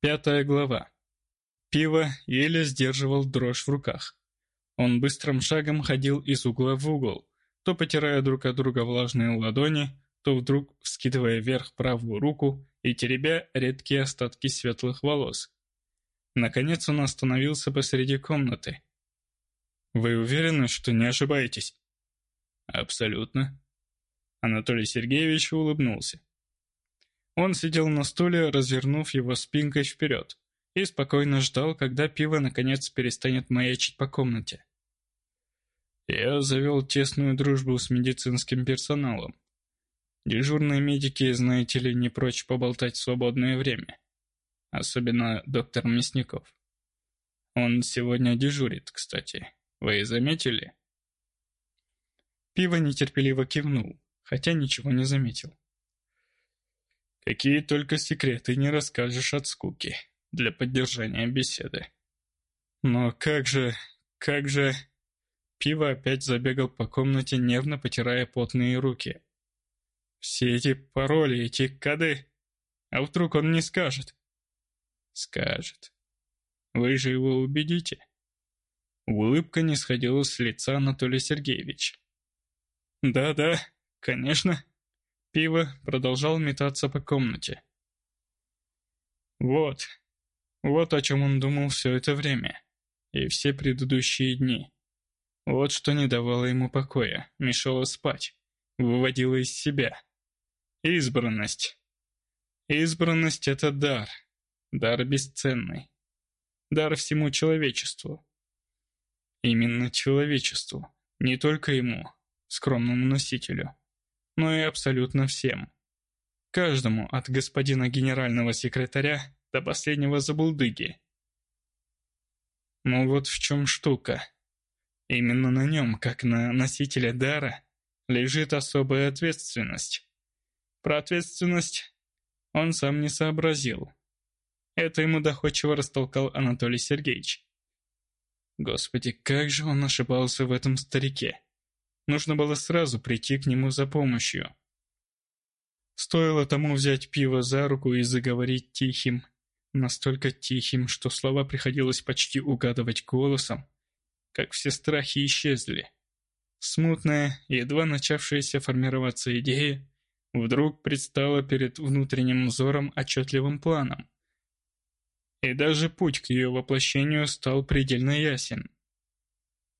Пятая глава. Пиво еле сдерживал дрожь в руках. Он быстрым шагом ходил из угла в угол, то потирая друг от друга влажные ладони, то вдруг вскидывая вверх правую руку и теребя редкие остатки светлых волос. Наконец он остановился посреди комнаты. «Вы уверены, что не ошибаетесь?» «Абсолютно». Анатолий Сергеевич улыбнулся. Он сидел на стуле, развернув его спинкой вперед, и спокойно ждал, когда пиво наконец перестанет маячить по комнате. Я завел тесную дружбу с медицинским персоналом. Дежурные медики, знаете ли, не прочь поболтать в свободное время. Особенно доктор Мясников. Он сегодня дежурит, кстати. Вы заметили? Пиво нетерпеливо кивнул, хотя ничего не заметил. Какие только секреты не расскажешь от скуки для поддержания беседы. Но как же, как же... Пиво опять забегал по комнате, нервно потирая потные руки. Все эти пароли, эти коды... А вдруг он не скажет? Скажет. Вы же его убедите. Улыбка не сходила с лица Анатолия Сергеевича. «Да-да, конечно», Пиво продолжал метаться по комнате. Вот, вот о чем он думал все это время. И все предыдущие дни. Вот что не давало ему покоя, мешало спать, выводило из себя. Избранность. Избранность — это дар. Дар бесценный. Дар всему человечеству. Именно человечеству, не только ему, скромному носителю но и абсолютно всем. Каждому, от господина генерального секретаря до последнего забулдыги. Но вот в чем штука. Именно на нем, как на носителя дара, лежит особая ответственность. Про ответственность он сам не сообразил. Это ему доходчиво растолкал Анатолий Сергеевич. Господи, как же он ошибался в этом старике. Нужно было сразу прийти к нему за помощью. Стоило тому взять пиво за руку и заговорить тихим, настолько тихим, что слова приходилось почти угадывать голосом, как все страхи исчезли. Смутная, едва начавшаяся формироваться идея, вдруг предстала перед внутренним взором отчетливым планом. И даже путь к ее воплощению стал предельно ясен.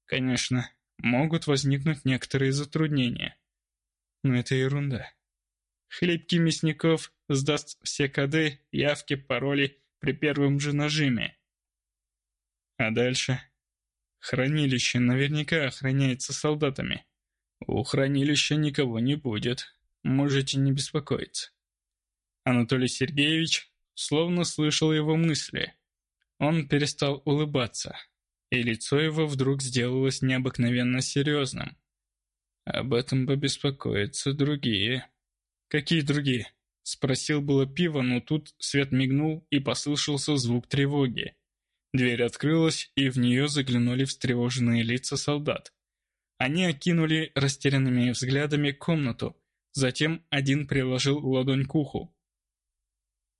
Конечно, могут возникнуть некоторые затруднения. Но это ерунда. Хлипкий Мясников сдаст все коды, явки, пароли при первом же нажиме. А дальше? Хранилище наверняка охраняется солдатами. У хранилища никого не будет. Можете не беспокоиться. Анатолий Сергеевич словно слышал его мысли. Он перестал улыбаться и лицо его вдруг сделалось необыкновенно серьезным. Об этом побеспокоятся другие. Какие другие? Спросил было пиво, но тут свет мигнул и послышался звук тревоги. Дверь открылась, и в нее заглянули встревоженные лица солдат. Они окинули растерянными взглядами комнату, затем один приложил ладонь к уху.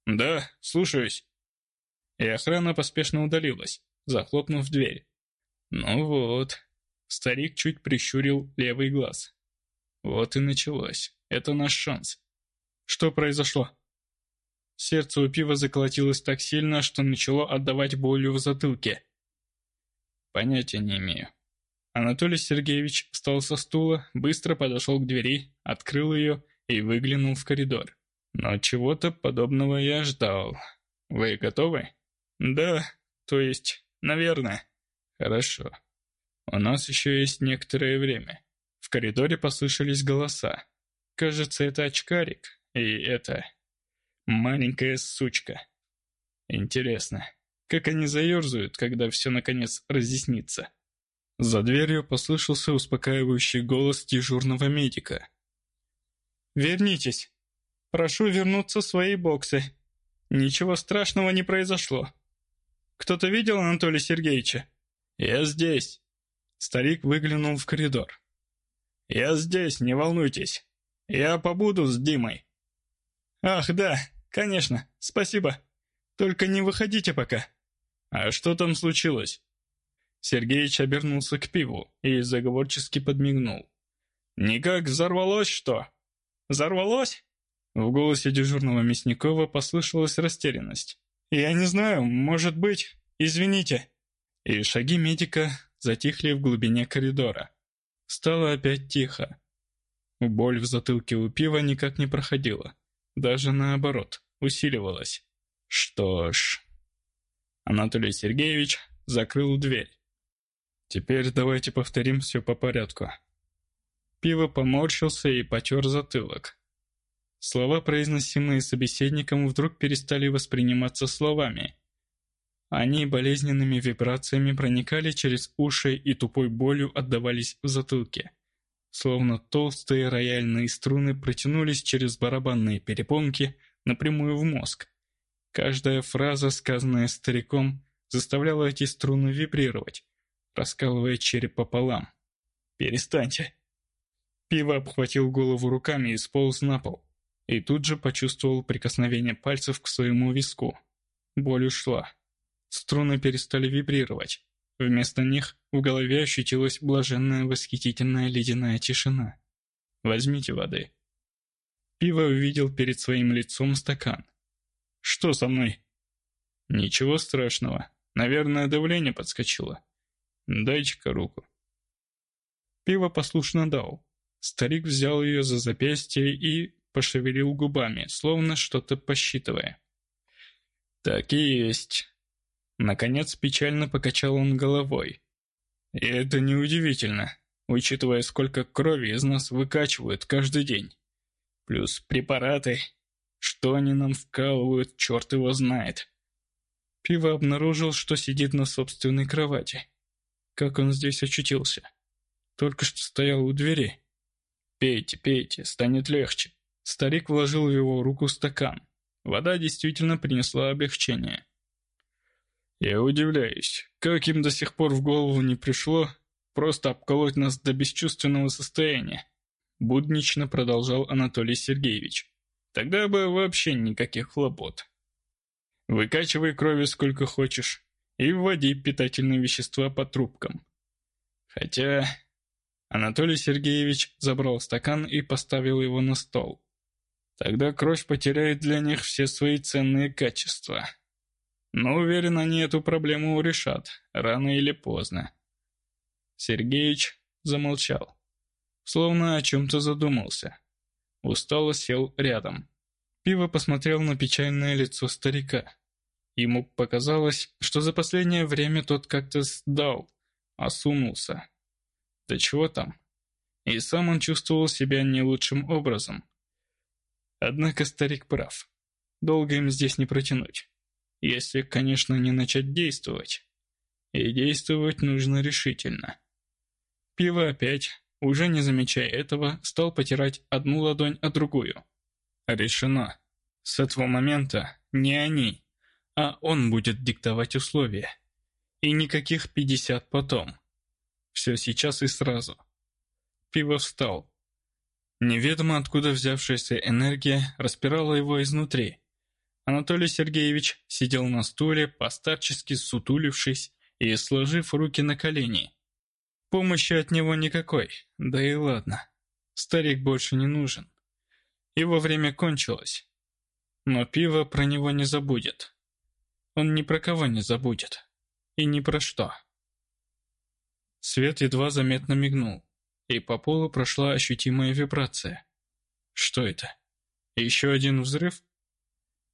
«Да, слушаюсь». И охрана поспешно удалилась захлопнув дверь. «Ну вот». Старик чуть прищурил левый глаз. «Вот и началось. Это наш шанс». «Что произошло?» Сердце у пива заколотилось так сильно, что начало отдавать болью в затылке. «Понятия не имею». Анатолий Сергеевич встал со стула, быстро подошел к двери, открыл ее и выглянул в коридор. Но чего-то подобного я ждал. Вы готовы? Да, то есть Наверное. Хорошо. У нас еще есть некоторое время. В коридоре послышались голоса. Кажется, это очкарик. И это... Маленькая сучка. Интересно, как они заерзают, когда все наконец разъяснится. За дверью послышался успокаивающий голос дежурного медика. «Вернитесь. Прошу вернуться в свои боксы. Ничего страшного не произошло. Кто-то видел Анатолия Сергеевича?» «Я здесь». Старик выглянул в коридор. «Я здесь, не волнуйтесь. Я побуду с Димой». «Ах, да, конечно, спасибо. Только не выходите пока». «А что там случилось?» Сергеич обернулся к пиву и заговорчески подмигнул. «Никак взорвалось что?» «Взорвалось?» В голосе дежурного Мясникова послышалась растерянность. «Я не знаю, может быть. Извините». И шаги медика затихли в глубине коридора. Стало опять тихо. Боль в затылке у пива никак не проходила. Даже наоборот, усиливалась. Что ж... Анатолий Сергеевич закрыл дверь. Теперь давайте повторим все по порядку. Пиво поморщился и потер затылок. Слова, произносимые собеседником, вдруг перестали восприниматься словами. Они болезненными вибрациями проникали через уши и тупой болью отдавались в затылке. Словно толстые рояльные струны протянулись через барабанные перепонки напрямую в мозг. Каждая фраза, сказанная стариком, заставляла эти струны вибрировать, раскалывая череп пополам. «Перестаньте!» Пиво обхватил голову руками и сполз на пол. И тут же почувствовал прикосновение пальцев к своему виску. Боль ушла. Струны перестали вибрировать. Вместо них в голове ощутилась блаженная восхитительная ледяная тишина. «Возьмите воды». Пиво увидел перед своим лицом стакан. «Что со мной?» «Ничего страшного. Наверное, давление подскочило. Дайте-ка руку». Пиво послушно дал. Старик взял ее за запястье и пошевелил губами, словно что-то посчитывая. «Так и есть». Наконец печально покачал он головой. «И это неудивительно, учитывая, сколько крови из нас выкачивают каждый день. Плюс препараты. Что они нам вкалывают, черт его знает». Пиво обнаружил, что сидит на собственной кровати. Как он здесь очутился? Только что стоял у двери. «Пейте, пейте, станет легче». Старик вложил в его руку стакан. Вода действительно принесла облегчение. «Я удивляюсь, как им до сих пор в голову не пришло просто обколоть нас до бесчувственного состояния», буднично продолжал Анатолий Сергеевич. «Тогда бы вообще никаких хлопот. Выкачивай крови сколько хочешь и вводи питательные вещества по трубкам. Хотя Анатолий Сергеевич забрал стакан и поставил его на стол. Тогда кровь потеряет для них все свои ценные качества. Но уверен, они эту проблему решат, рано или поздно. Сергеич замолчал, словно о чем-то задумался. Устало сел рядом. Пиво посмотрел на печальное лицо старика. Ему показалось, что за последнее время тот как-то сдал, осунулся. Да чего там? И сам он чувствовал себя не лучшим образом. Однако старик прав. Долго им здесь не протянуть. Если, конечно, не начать действовать. И действовать нужно решительно. Пиво опять, уже не замечая этого, стал потирать одну ладонь о другую. Решено. С этого момента не они, а он будет диктовать условия. И никаких пятьдесят потом. Все сейчас и сразу. Пиво встал. Неведомо откуда взявшаяся энергия распирала его изнутри. Анатолий Сергеевич сидел на стуле, постарчески сутулившись и сложив руки на колени. Помощи от него никакой, да и ладно. Старик больше не нужен. Его время кончилось. Но пиво про него не забудет. Он ни про кого не забудет. И ни про что. Свет едва заметно мигнул, и по полу прошла ощутимая вибрация. Что это? Еще один взрыв?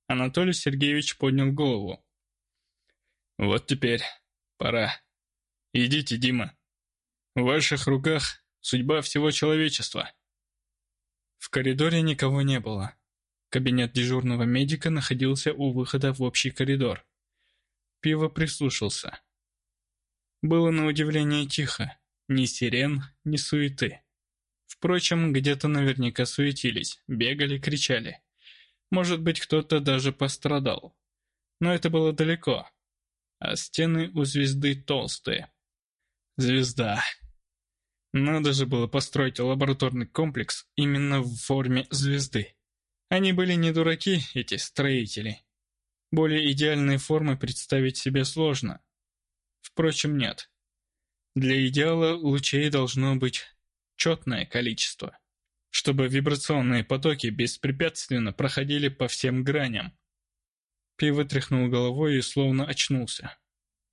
Анатолий Сергеевич поднял голову. «Вот теперь. Пора. Идите, Дима. В ваших руках судьба всего человечества». В коридоре никого не было. Кабинет дежурного медика находился у выхода в общий коридор. Пиво прислушался. Было на удивление тихо. Ни сирен, ни суеты. Впрочем, где-то наверняка суетились, бегали, кричали. Может быть, кто-то даже пострадал. Но это было далеко. А стены у звезды толстые. Звезда. Надо же было построить лабораторный комплекс именно в форме звезды. Они были не дураки, эти строители. Более идеальной формы представить себе сложно. Впрочем, нет. Для идеала лучей должно быть четное количество, чтобы вибрационные потоки беспрепятственно проходили по всем граням. Пиво тряхнул головой и словно очнулся.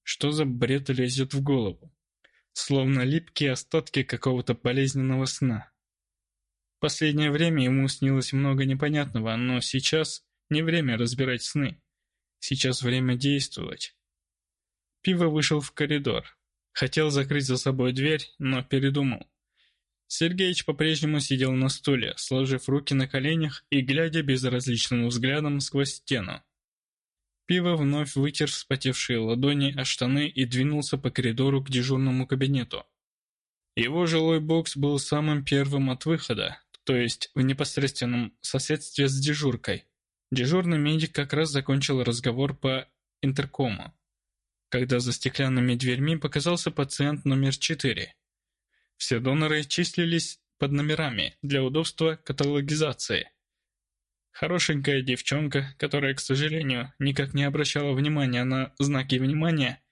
Что за бред лезет в голову? Словно липкие остатки какого-то болезненного сна. Последнее время ему снилось много непонятного, но сейчас не время разбирать сны. Сейчас время действовать. Пиво вышел в коридор. Хотел закрыть за собой дверь, но передумал. Сергеич по-прежнему сидел на стуле, сложив руки на коленях и глядя безразличным взглядом сквозь стену. Пиво вновь вытер вспотевшие ладони о штаны и двинулся по коридору к дежурному кабинету. Его жилой бокс был самым первым от выхода, то есть в непосредственном соседстве с дежуркой. Дежурный медик как раз закончил разговор по интеркому когда за стеклянными дверьми показался пациент номер 4. Все доноры числились под номерами для удобства каталогизации. Хорошенькая девчонка, которая, к сожалению, никак не обращала внимания на знаки внимания,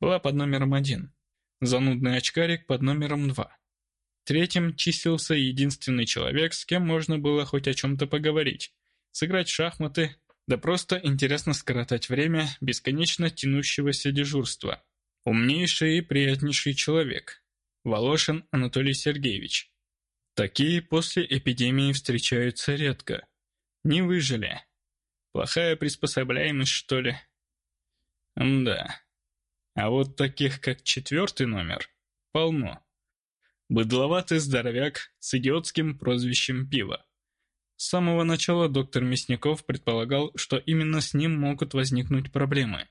была под номером один. Занудный очкарик под номером два. Третьим числился единственный человек, с кем можно было хоть о чем-то поговорить, сыграть в шахматы да просто интересно скоротать время бесконечно тянущегося дежурства. Умнейший и приятнейший человек. Волошин Анатолий Сергеевич. Такие после эпидемии встречаются редко. Не выжили. Плохая приспособляемость, что ли? Да. А вот таких, как четвертый номер, полно. Быдловатый здоровяк с идиотским прозвищем пива. С самого начала доктор Мясников предполагал, что именно с ним могут возникнуть проблемы.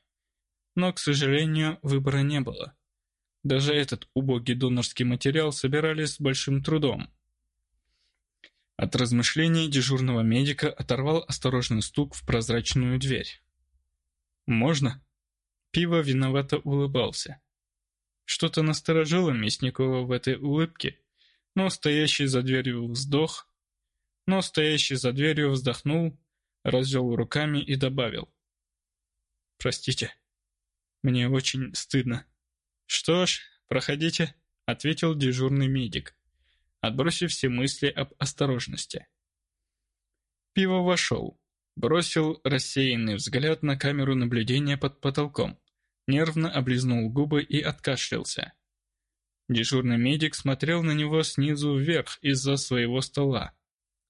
Но, к сожалению, выбора не было. Даже этот убогий донорский материал собирали с большим трудом. От размышлений дежурного медика оторвал осторожный стук в прозрачную дверь. «Можно?» Пиво виновато улыбался. Что-то насторожило Мясникова в этой улыбке, но стоящий за дверью вздох но стоящий за дверью вздохнул, развел руками и добавил. «Простите, мне очень стыдно». «Что ж, проходите», — ответил дежурный медик, отбросив все мысли об осторожности. Пиво вошел, бросил рассеянный взгляд на камеру наблюдения под потолком, нервно облизнул губы и откашлялся. Дежурный медик смотрел на него снизу вверх из-за своего стола.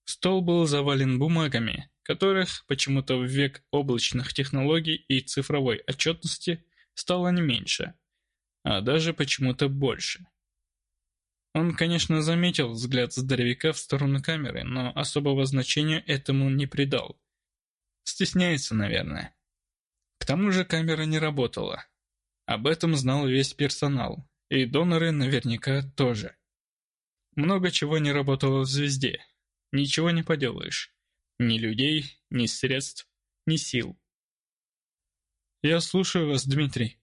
Стол был завален бумагами, которых почему-то в век облачных технологий и цифровой отчетности стало не меньше, а даже почему-то больше. Он, конечно, заметил взгляд здоровяка в сторону камеры, но особого значения этому не придал. Стесняется, наверное. К тому же камера не работала. Об этом знал весь персонал, и доноры наверняка тоже. Много чего не работало в «Звезде», Ничего не поделаешь. Ни людей, ни средств, ни сил. «Я слушаю вас, Дмитрий».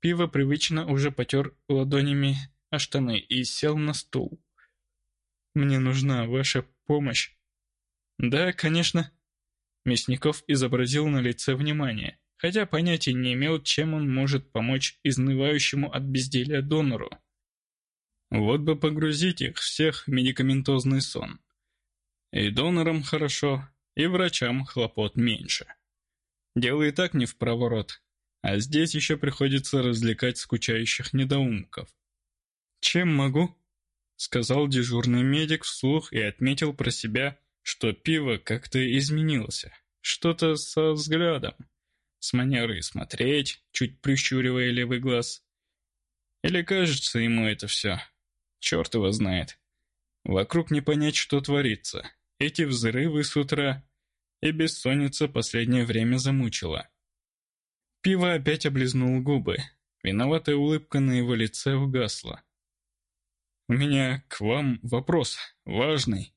Пиво привычно уже потер ладонями о штаны и сел на стул. «Мне нужна ваша помощь». «Да, конечно». Мясников изобразил на лице внимание, хотя понятия не имел, чем он может помочь изнывающему от безделия донору. Вот бы погрузить их всех в медикаментозный сон. И донорам хорошо, и врачам хлопот меньше. Дело и так не в проворот, а здесь еще приходится развлекать скучающих недоумков. «Чем могу?» — сказал дежурный медик вслух и отметил про себя, что пиво как-то изменился. Что-то со взглядом. С манерой смотреть, чуть прищуривая левый глаз. Или кажется ему это все? Черт его знает. Вокруг не понять, что творится. Эти взрывы с утра и бессонница последнее время замучила. Пиво опять облизнул губы. Виноватая улыбка на его лице угасла. «У меня к вам вопрос, важный».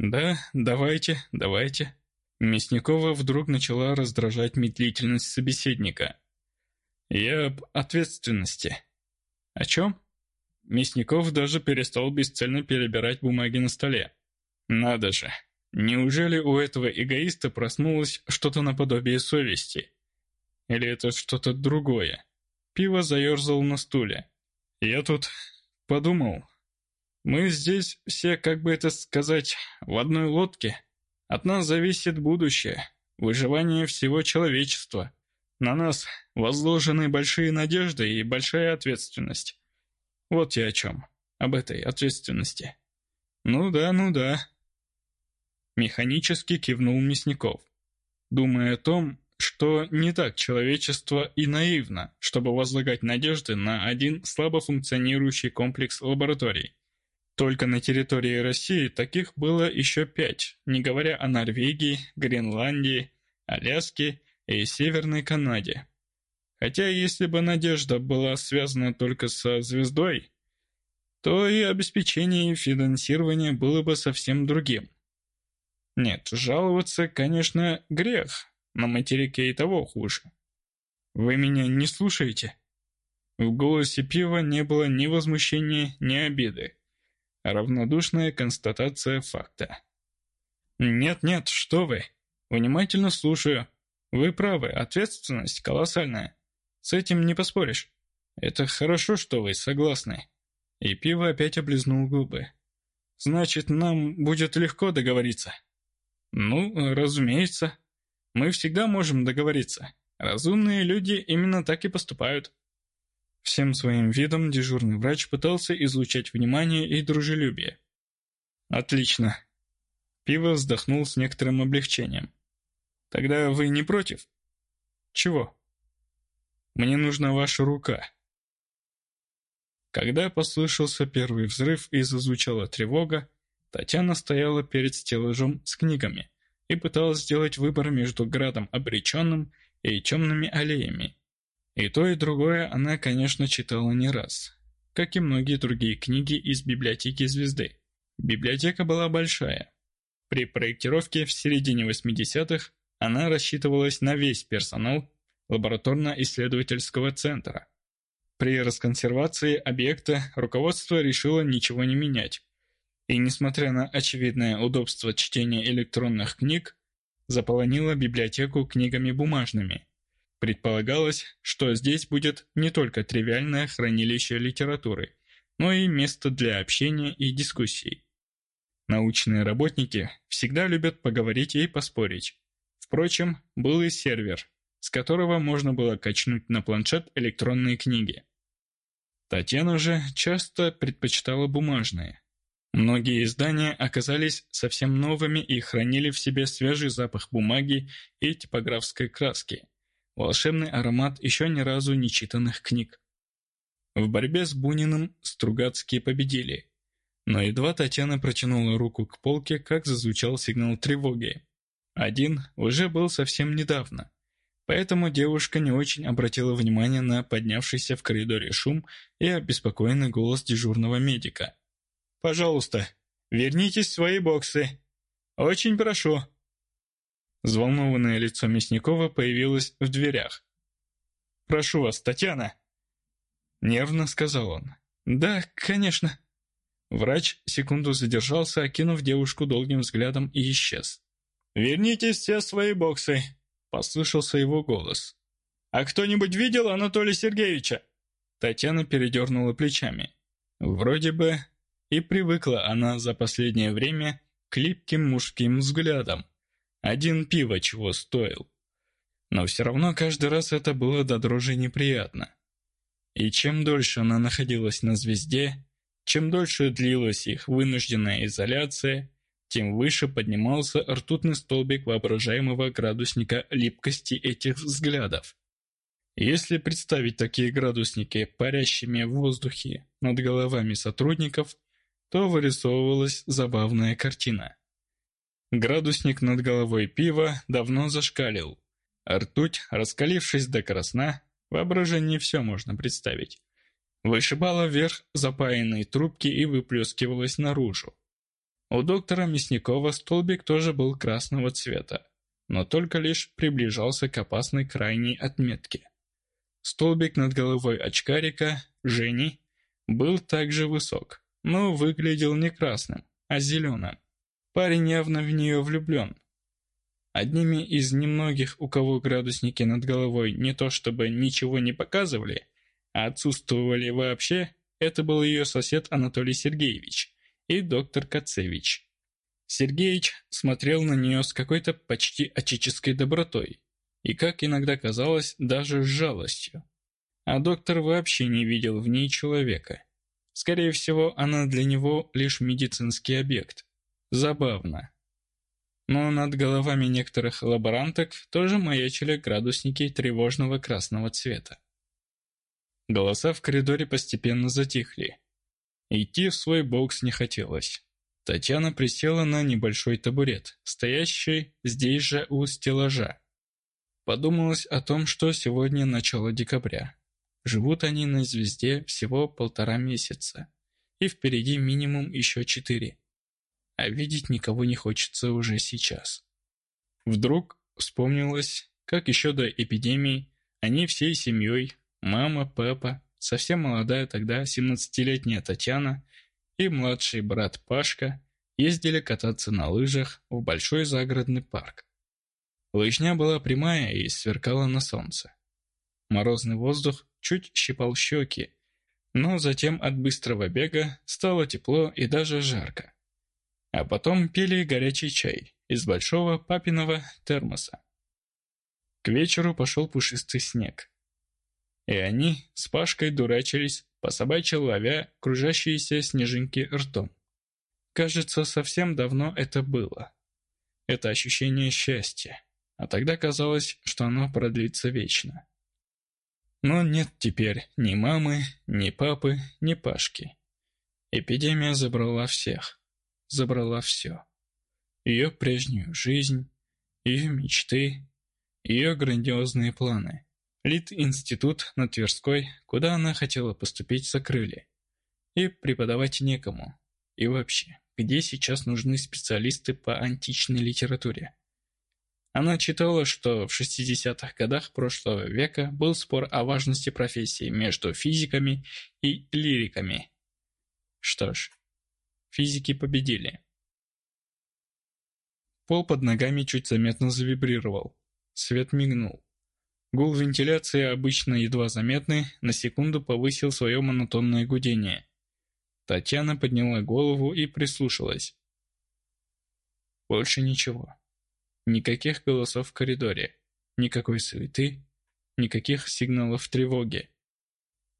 «Да, давайте, давайте». Мясникова вдруг начала раздражать медлительность собеседника. «Я об ответственности». «О чем?» Мясников даже перестал бесцельно перебирать бумаги на столе. Надо же. Неужели у этого эгоиста проснулось что-то наподобие совести? Или это что-то другое? Пиво заерзал на стуле. Я тут подумал. Мы здесь все, как бы это сказать, в одной лодке. От нас зависит будущее, выживание всего человечества. На нас возложены большие надежды и большая ответственность. Вот я о чем. Об этой ответственности. Ну да, ну да. Механически кивнул Мясников, думая о том, что не так человечество и наивно, чтобы возлагать надежды на один слабо функционирующий комплекс лабораторий. Только на территории России таких было еще пять, не говоря о Норвегии, Гренландии, Аляске и Северной Канаде. Хотя если бы надежда была связана только со звездой, то и обеспечение и финансирование было бы совсем другим. Нет, жаловаться, конечно, грех, на материке и того хуже. Вы меня не слушаете? В голосе пива не было ни возмущения, ни обиды, а равнодушная констатация факта. «Нет-нет, что вы! Внимательно слушаю. Вы правы, ответственность колоссальная. С этим не поспоришь. Это хорошо, что вы согласны». И пиво опять облизнул губы. «Значит, нам будет легко договориться?» «Ну, разумеется», мы всегда можем договориться. Разумные люди именно так и поступают. Всем своим видом дежурный врач пытался излучать внимание и дружелюбие. Отлично. Пиво вздохнул с некоторым облегчением. Тогда вы не против? Чего? Мне нужна ваша рука. Когда послышался первый взрыв и зазвучала тревога, Татьяна стояла перед стеллажом с книгами, и пыталась сделать выбор между градом обреченным и темными аллеями. И то, и другое она, конечно, читала не раз, как и многие другие книги из библиотеки «Звезды». Библиотека была большая. При проектировке в середине 80-х она рассчитывалась на весь персонал лабораторно-исследовательского центра. При расконсервации объекта руководство решило ничего не менять, и, несмотря на очевидное удобство чтения электронных книг, заполонила библиотеку книгами бумажными. Предполагалось, что здесь будет не только тривиальное хранилище литературы, но и место для общения и дискуссий. Научные работники всегда любят поговорить и поспорить. Впрочем, был и сервер, с которого можно было качнуть на планшет электронные книги. Татьяна же часто предпочитала бумажные, Многие издания оказались совсем новыми и хранили в себе свежий запах бумаги и типографской краски, волшебный аромат еще ни разу не читанных книг. В борьбе с Буниным Стругацкие победили. Но едва Татьяна протянула руку к полке, как зазвучал сигнал тревоги. Один уже был совсем недавно, поэтому девушка не очень обратила внимание на поднявшийся в коридоре шум и обеспокоенный голос дежурного медика – Пожалуйста, вернитесь в свои боксы. Очень прошу». Взволнованное лицо Мясникова появилось в дверях. «Прошу вас, Татьяна!» Нервно сказал он. «Да, конечно». Врач секунду задержался, окинув девушку долгим взглядом и исчез. «Вернитесь все в свои боксы», — послышался его голос. «А кто-нибудь видел Анатолия Сергеевича?» Татьяна передернула плечами. Вроде бы и привыкла она за последнее время к липким мужским взглядам. Один пиво чего стоил. Но все равно каждый раз это было до дрожи неприятно. И чем дольше она находилась на звезде, чем дольше длилась их вынужденная изоляция, тем выше поднимался ртутный столбик воображаемого градусника липкости этих взглядов. Если представить такие градусники парящими в воздухе над головами сотрудников – то вырисовывалась забавная картина. Градусник над головой пива давно зашкалил. Ртуть, раскалившись до красна, воображение все можно представить. Вышибала вверх запаянные трубки и выплескивалась наружу. У доктора Мясникова столбик тоже был красного цвета, но только лишь приближался к опасной крайней отметке. Столбик над головой очкарика, Жени, был также высок, но выглядел не красным, а зеленым. Парень явно в нее влюблен. Одними из немногих, у кого градусники над головой не то чтобы ничего не показывали, а отсутствовали вообще, это был ее сосед Анатолий Сергеевич и доктор Кацевич. Сергеич смотрел на нее с какой-то почти отеческой добротой и, как иногда казалось, даже с жалостью. А доктор вообще не видел в ней человека. Скорее всего, она для него лишь медицинский объект. Забавно. Но над головами некоторых лаборанток тоже маячили градусники тревожного красного цвета. Голоса в коридоре постепенно затихли. Идти в свой бокс не хотелось. Татьяна присела на небольшой табурет, стоящий здесь же у стеллажа. Подумалось о том, что сегодня начало декабря. Живут они на звезде всего полтора месяца. И впереди минимум еще четыре. А видеть никого не хочется уже сейчас. Вдруг вспомнилось, как еще до эпидемии они всей семьей Мама, папа, совсем молодая тогда 17-летняя Татьяна и младший брат Пашка ездили кататься на лыжах в большой загородный парк. Лыжня была прямая и сверкала на солнце. Морозный воздух чуть щипал щеки, но затем от быстрого бега стало тепло и даже жарко. А потом пили горячий чай из большого папиного термоса. К вечеру пошел пушистый снег. И они с Пашкой дурачились, по собачьи ловя кружащиеся снежинки ртом. Кажется, совсем давно это было. Это ощущение счастья. А тогда казалось, что оно продлится вечно. Но нет теперь ни мамы, ни папы, ни Пашки. Эпидемия забрала всех. Забрала все. Ее прежнюю жизнь, ее мечты, ее грандиозные планы. Лит-институт на Тверской, куда она хотела поступить, закрыли. И преподавать некому. И вообще, где сейчас нужны специалисты по античной литературе? Она читала, что в 60-х годах прошлого века был спор о важности профессии между физиками и лириками. Что ж, физики победили. Пол под ногами чуть заметно завибрировал. Свет мигнул. Гул вентиляции, обычно едва заметный, на секунду повысил свое монотонное гудение. Татьяна подняла голову и прислушалась. Больше ничего. Никаких голосов в коридоре, никакой суеты, никаких сигналов тревоги.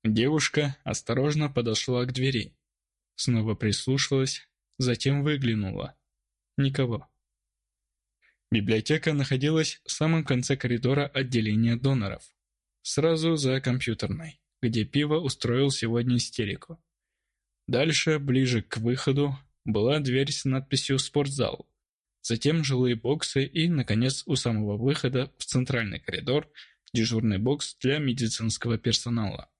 Девушка осторожно подошла к двери. Снова прислушалась, затем выглянула. Никого. Библиотека находилась в самом конце коридора отделения доноров. Сразу за компьютерной, где Пиво устроил сегодня истерику. Дальше, ближе к выходу, была дверь с надписью «Спортзал». Затем жилые боксы и, наконец, у самого выхода в центральный коридор дежурный бокс для медицинского персонала.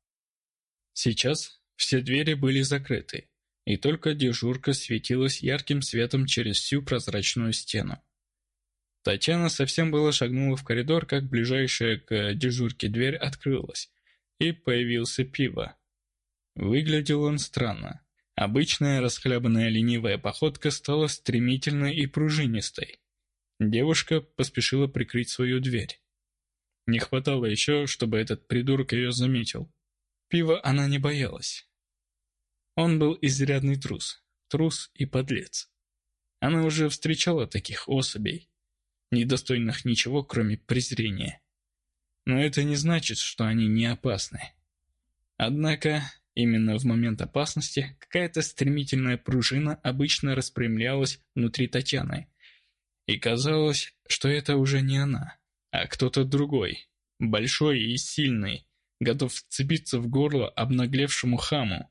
Сейчас все двери были закрыты, и только дежурка светилась ярким светом через всю прозрачную стену. Татьяна совсем было шагнула в коридор, как ближайшая к дежурке дверь открылась, и появился пиво. Выглядел он странно. Обычная расхлябанная ленивая походка стала стремительной и пружинистой. Девушка поспешила прикрыть свою дверь. Не хватало еще, чтобы этот придурок ее заметил. Пива она не боялась. Он был изрядный трус. Трус и подлец. Она уже встречала таких особей недостойных ничего, кроме презрения. Но это не значит, что они не опасны. Однако, именно в момент опасности какая-то стремительная пружина обычно распрямлялась внутри Татьяны. И казалось, что это уже не она, а кто-то другой, большой и сильный, готов вцепиться в горло обнаглевшему хаму.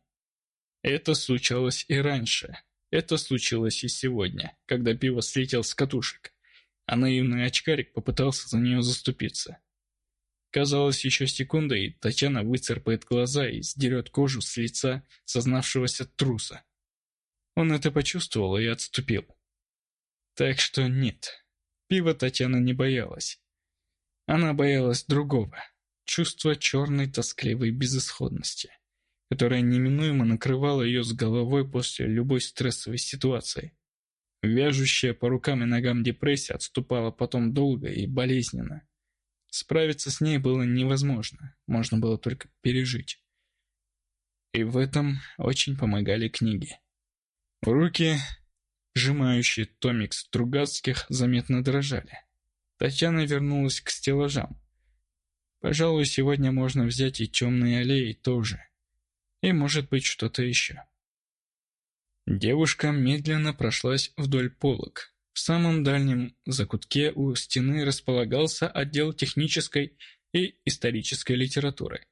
Это случалось и раньше. Это случилось и сегодня, когда пиво слетел с катушек а наивный очкарик попытался за нее заступиться. Казалось, еще секунда, и Татьяна выцарпает глаза и сдерет кожу с лица сознавшегося труса. Он это почувствовал и отступил. Так что нет, пива Татьяна не боялась. Она боялась другого, чувства черной тоскливой безысходности, которое неминуемо накрывало ее с головой после любой стрессовой ситуации. Вяжущая по рукам и ногам депрессия отступала потом долго и болезненно. Справиться с ней было невозможно, можно было только пережить. И в этом очень помогали книги. Руки, сжимающие томик Стругацких, заметно дрожали. Татьяна вернулась к стеллажам. Пожалуй, сегодня можно взять и темные аллеи тоже. И, может быть, что-то еще. Девушка медленно прошлась вдоль полок. В самом дальнем закутке у стены располагался отдел технической и исторической литературы.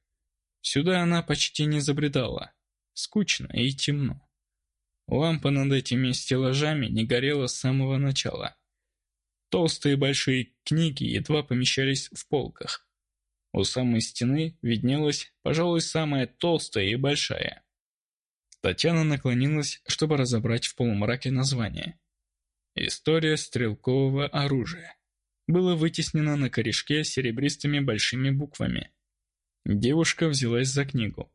Сюда она почти не забредала. Скучно и темно. Лампа над этими стеллажами не горела с самого начала. Толстые большие книги едва помещались в полках. У самой стены виднелась, пожалуй, самая толстая и большая. Татьяна наклонилась, чтобы разобрать в полумраке название. «История стрелкового оружия». Было вытеснено на корешке серебристыми большими буквами. Девушка взялась за книгу.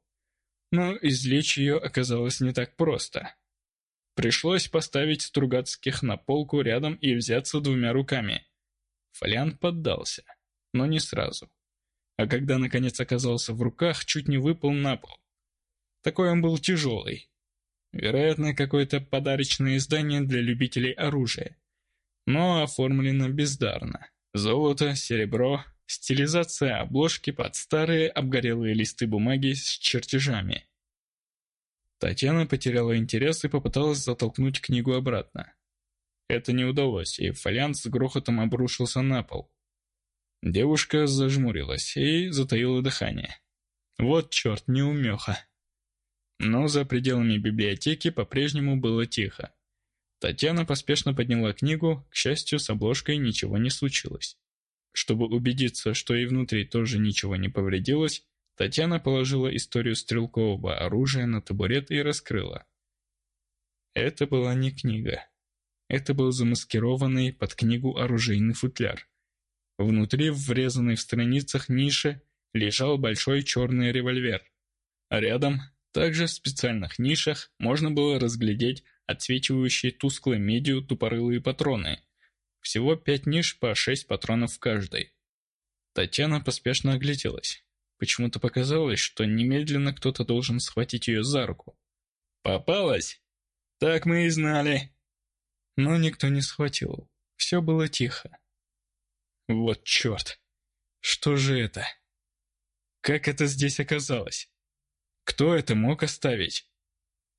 Но извлечь ее оказалось не так просто. Пришлось поставить Стругацких на полку рядом и взяться двумя руками. Фолиант поддался, но не сразу. А когда наконец оказался в руках, чуть не выпал на пол. Такой он был тяжелый. Вероятно, какое-то подарочное издание для любителей оружия. Но оформлено бездарно. Золото, серебро, стилизация обложки под старые обгорелые листы бумаги с чертежами. Татьяна потеряла интерес и попыталась затолкнуть книгу обратно. Это не удалось, и фолиант с грохотом обрушился на пол. Девушка зажмурилась и затаила дыхание. Вот черт, неумеха. Но за пределами библиотеки по-прежнему было тихо. Татьяна поспешно подняла книгу, к счастью, с обложкой ничего не случилось. Чтобы убедиться, что и внутри тоже ничего не повредилось, Татьяна положила историю стрелкового оружия на табурет и раскрыла. Это была не книга. Это был замаскированный под книгу оружейный футляр. Внутри, врезанной в страницах ниши, лежал большой черный револьвер. Рядом, также в специальных нишах, можно было разглядеть отсвечивающие тусклой медью тупорылые патроны. Всего пять ниш по шесть патронов в каждой. Татьяна поспешно огляделась. Почему-то показалось, что немедленно кто-то должен схватить ее за руку. «Попалась? Так мы и знали!» Но никто не схватил. Все было тихо. Вот черт! Что же это? Как это здесь оказалось? Кто это мог оставить?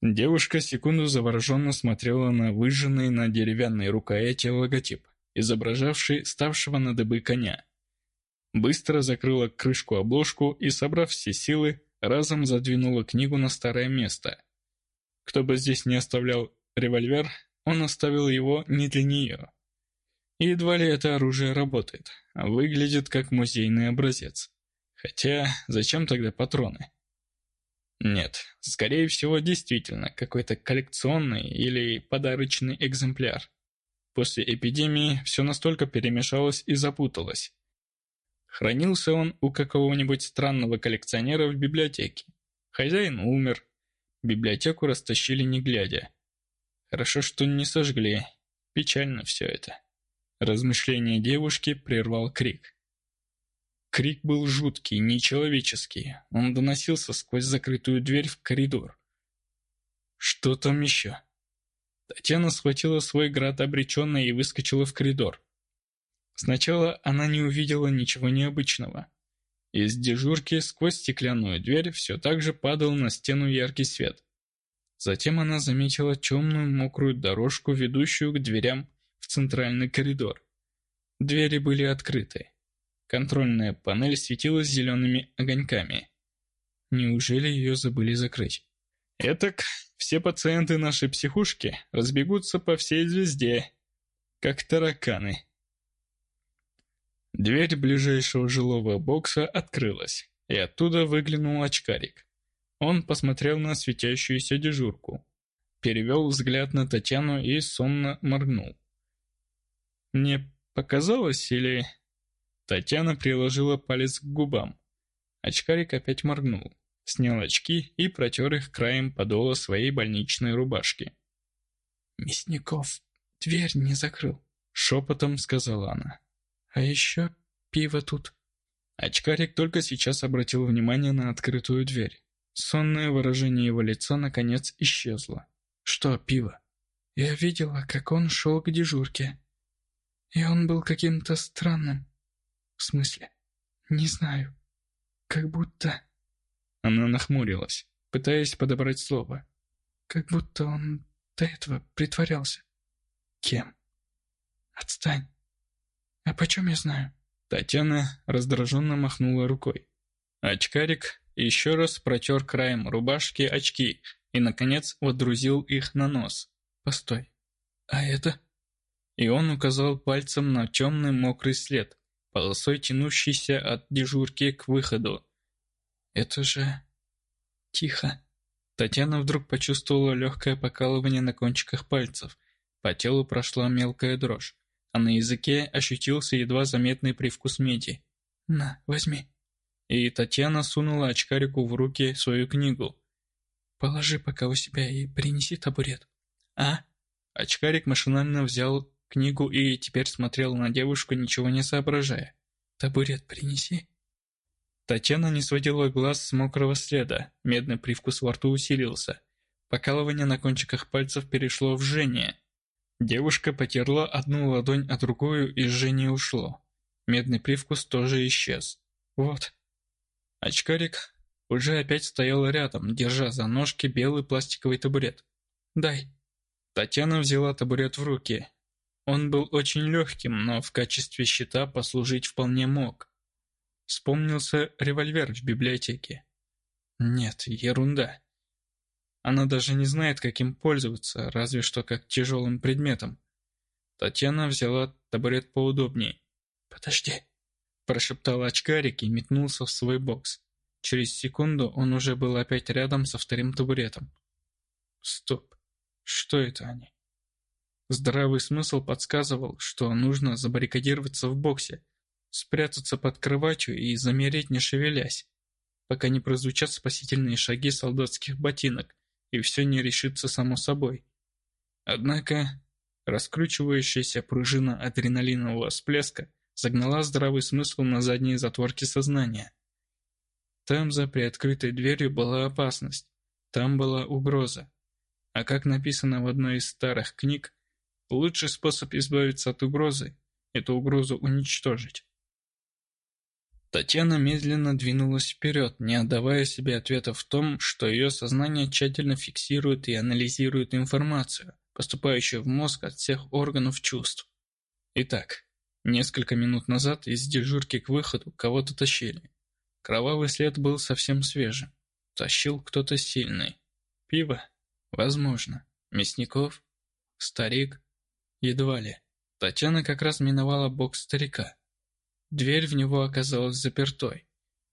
Девушка секунду завороженно смотрела на выжженный на деревянной рукояти логотип, изображавший ставшего на дыбы коня быстро закрыла крышку-обложку и, собрав все силы, разом задвинула книгу на старое место. Кто бы здесь не оставлял револьвер, он оставил его не для нее. И едва ли это оружие работает, а выглядит как музейный образец. Хотя, зачем тогда патроны? Нет, скорее всего, действительно, какой-то коллекционный или подарочный экземпляр. После эпидемии все настолько перемешалось и запуталось, Хранился он у какого-нибудь странного коллекционера в библиотеке. Хозяин умер. Библиотеку растащили не глядя. Хорошо, что не сожгли. Печально все это. Размышление девушки прервал крик. Крик был жуткий, нечеловеческий. Он доносился сквозь закрытую дверь в коридор. Что там еще? Татьяна схватила свой град обреченно и выскочила в коридор. Сначала она не увидела ничего необычного. Из дежурки сквозь стеклянную дверь все так же падал на стену яркий свет. Затем она заметила темную мокрую дорожку, ведущую к дверям в центральный коридор. Двери были открыты. Контрольная панель светилась зелеными огоньками. Неужели ее забыли закрыть? Этак все пациенты нашей психушки разбегутся по всей звезде, как тараканы. Дверь ближайшего жилого бокса открылась, и оттуда выглянул очкарик. Он посмотрел на светящуюся дежурку, перевел взгляд на Татьяну и сонно моргнул. «Мне показалось или...» Татьяна приложила палец к губам. Очкарик опять моргнул, снял очки и протер их краем подола своей больничной рубашки. «Мясников дверь не закрыл», — шепотом сказала она. «А еще пиво тут». Очкарик только сейчас обратил внимание на открытую дверь. Сонное выражение его лица наконец исчезло. «Что пиво?» «Я видела, как он шел к дежурке. И он был каким-то странным. В смысле? Не знаю. Как будто...» Она нахмурилась, пытаясь подобрать слово. «Как будто он до этого притворялся». «Кем?» «Отстань. А почем я знаю?» Татьяна раздраженно махнула рукой. Очкарик еще раз протер краем рубашки очки и, наконец, водрузил их на нос. «Постой. А это?» И он указал пальцем на темный мокрый след, полосой тянущийся от дежурки к выходу. «Это же...» «Тихо». Татьяна вдруг почувствовала легкое покалывание на кончиках пальцев. По телу прошла мелкая дрожь, а на языке ощутился едва заметный привкус меди. «На, возьми». И Татьяна сунула очкарику в руки свою книгу. «Положи пока у себя и принеси табурет». «А?» Очкарик машинально взял книгу и теперь смотрел на девушку, ничего не соображая. «Табурет принеси». Татьяна не сводила глаз с мокрого следа, медный привкус во рту усилился. Покалывание на кончиках пальцев перешло в жжение. Девушка потерла одну ладонь от другую, и жжение ушло. Медный привкус тоже исчез. Вот. Очкарик уже опять стоял рядом, держа за ножки белый пластиковый табурет. «Дай». Татьяна взяла табурет в руки. Он был очень легким, но в качестве щита послужить вполне мог. Вспомнился револьвер в библиотеке. Нет, ерунда. Она даже не знает, каким пользоваться, разве что как тяжелым предметом. Татьяна взяла табурет поудобнее. «Подожди», – прошептал очкарик и метнулся в свой бокс. Через секунду он уже был опять рядом со вторым табуретом. Стоп. Что это они? Здравый смысл подсказывал, что нужно забаррикадироваться в боксе, спрятаться под кроватью и замереть, не шевелясь, пока не прозвучат спасительные шаги солдатских ботинок, и все не решится само собой. Однако раскручивающаяся пружина адреналинового всплеска загнала здравый смысл на задние затворки сознания. Там за приоткрытой дверью была опасность, там была угроза. А как написано в одной из старых книг, лучший способ избавиться от угрозы – эту угрозу уничтожить. Татьяна медленно двинулась вперед, не отдавая себе ответа в том, что ее сознание тщательно фиксирует и анализирует информацию, поступающую в мозг от всех органов чувств. Итак, несколько минут назад из дежурки к выходу кого-то тащили. Кровавый след был совсем свежим. Тащил кто-то сильный. Пиво? Возможно. Мясников? Старик? Едва ли. Татьяна как раз миновала бок старика. Дверь в него оказалась запертой.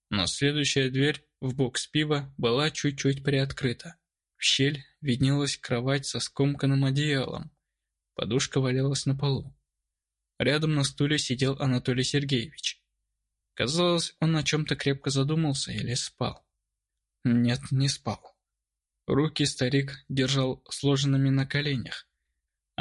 Но следующая дверь в бокс пива была чуть-чуть приоткрыта. В щель виднелась кровать со скомканным одеялом. Подушка валялась на полу. Рядом на стуле сидел Анатолий Сергеевич. Казалось, он о чем-то крепко задумался или спал. Нет, не спал. Руки старик держал сложенными на коленях,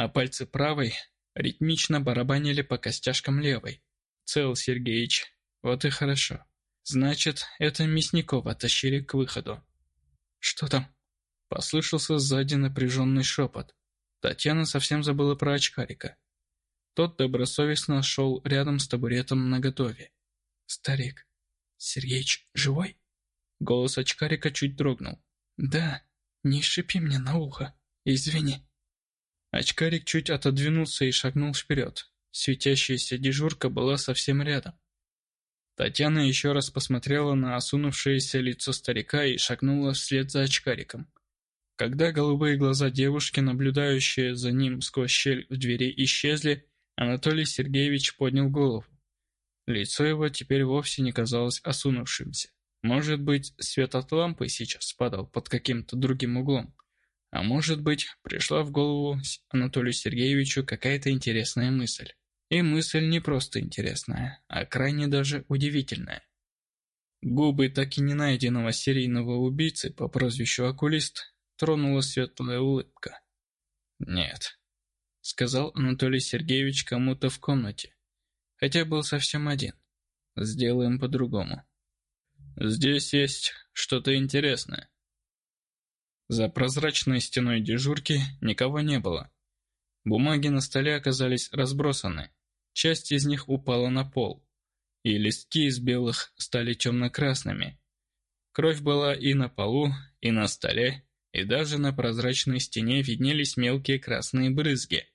а пальцы правой ритмично барабанили по костяшкам левой. Цел Сергеич, вот и хорошо. Значит, это Мясникова тащили к выходу. Что там? Послышался сзади напряженный шепот. Татьяна совсем забыла про очкарика. Тот добросовестно шел рядом с табуретом наготове. «Старик, Сергеич живой?» Голос очкарика чуть дрогнул. «Да, не шипи мне на ухо, извини». Очкарик чуть отодвинулся и шагнул вперед. Светящаяся дежурка была совсем рядом. Татьяна еще раз посмотрела на осунувшееся лицо старика и шагнула вслед за очкариком. Когда голубые глаза девушки, наблюдающие за ним сквозь щель в двери, исчезли, Анатолий Сергеевич поднял голову. Лицо его теперь вовсе не казалось осунувшимся. Может быть, свет от лампы сейчас падал под каким-то другим углом. А может быть, пришла в голову Анатолию Сергеевичу какая-то интересная мысль. И мысль не просто интересная, а крайне даже удивительная. Губы так и не найденного серийного убийцы по прозвищу Окулист тронула светлая улыбка. Нет, — сказал Анатолий Сергеевич кому-то в комнате. Хотя был совсем один. «Сделаем по-другому». «Здесь есть что-то интересное». За прозрачной стеной дежурки никого не было. Бумаги на столе оказались разбросаны. Часть из них упала на пол, и листки из белых стали темно-красными. Кровь была и на полу, и на столе, и даже на прозрачной стене виднелись мелкие красные брызги.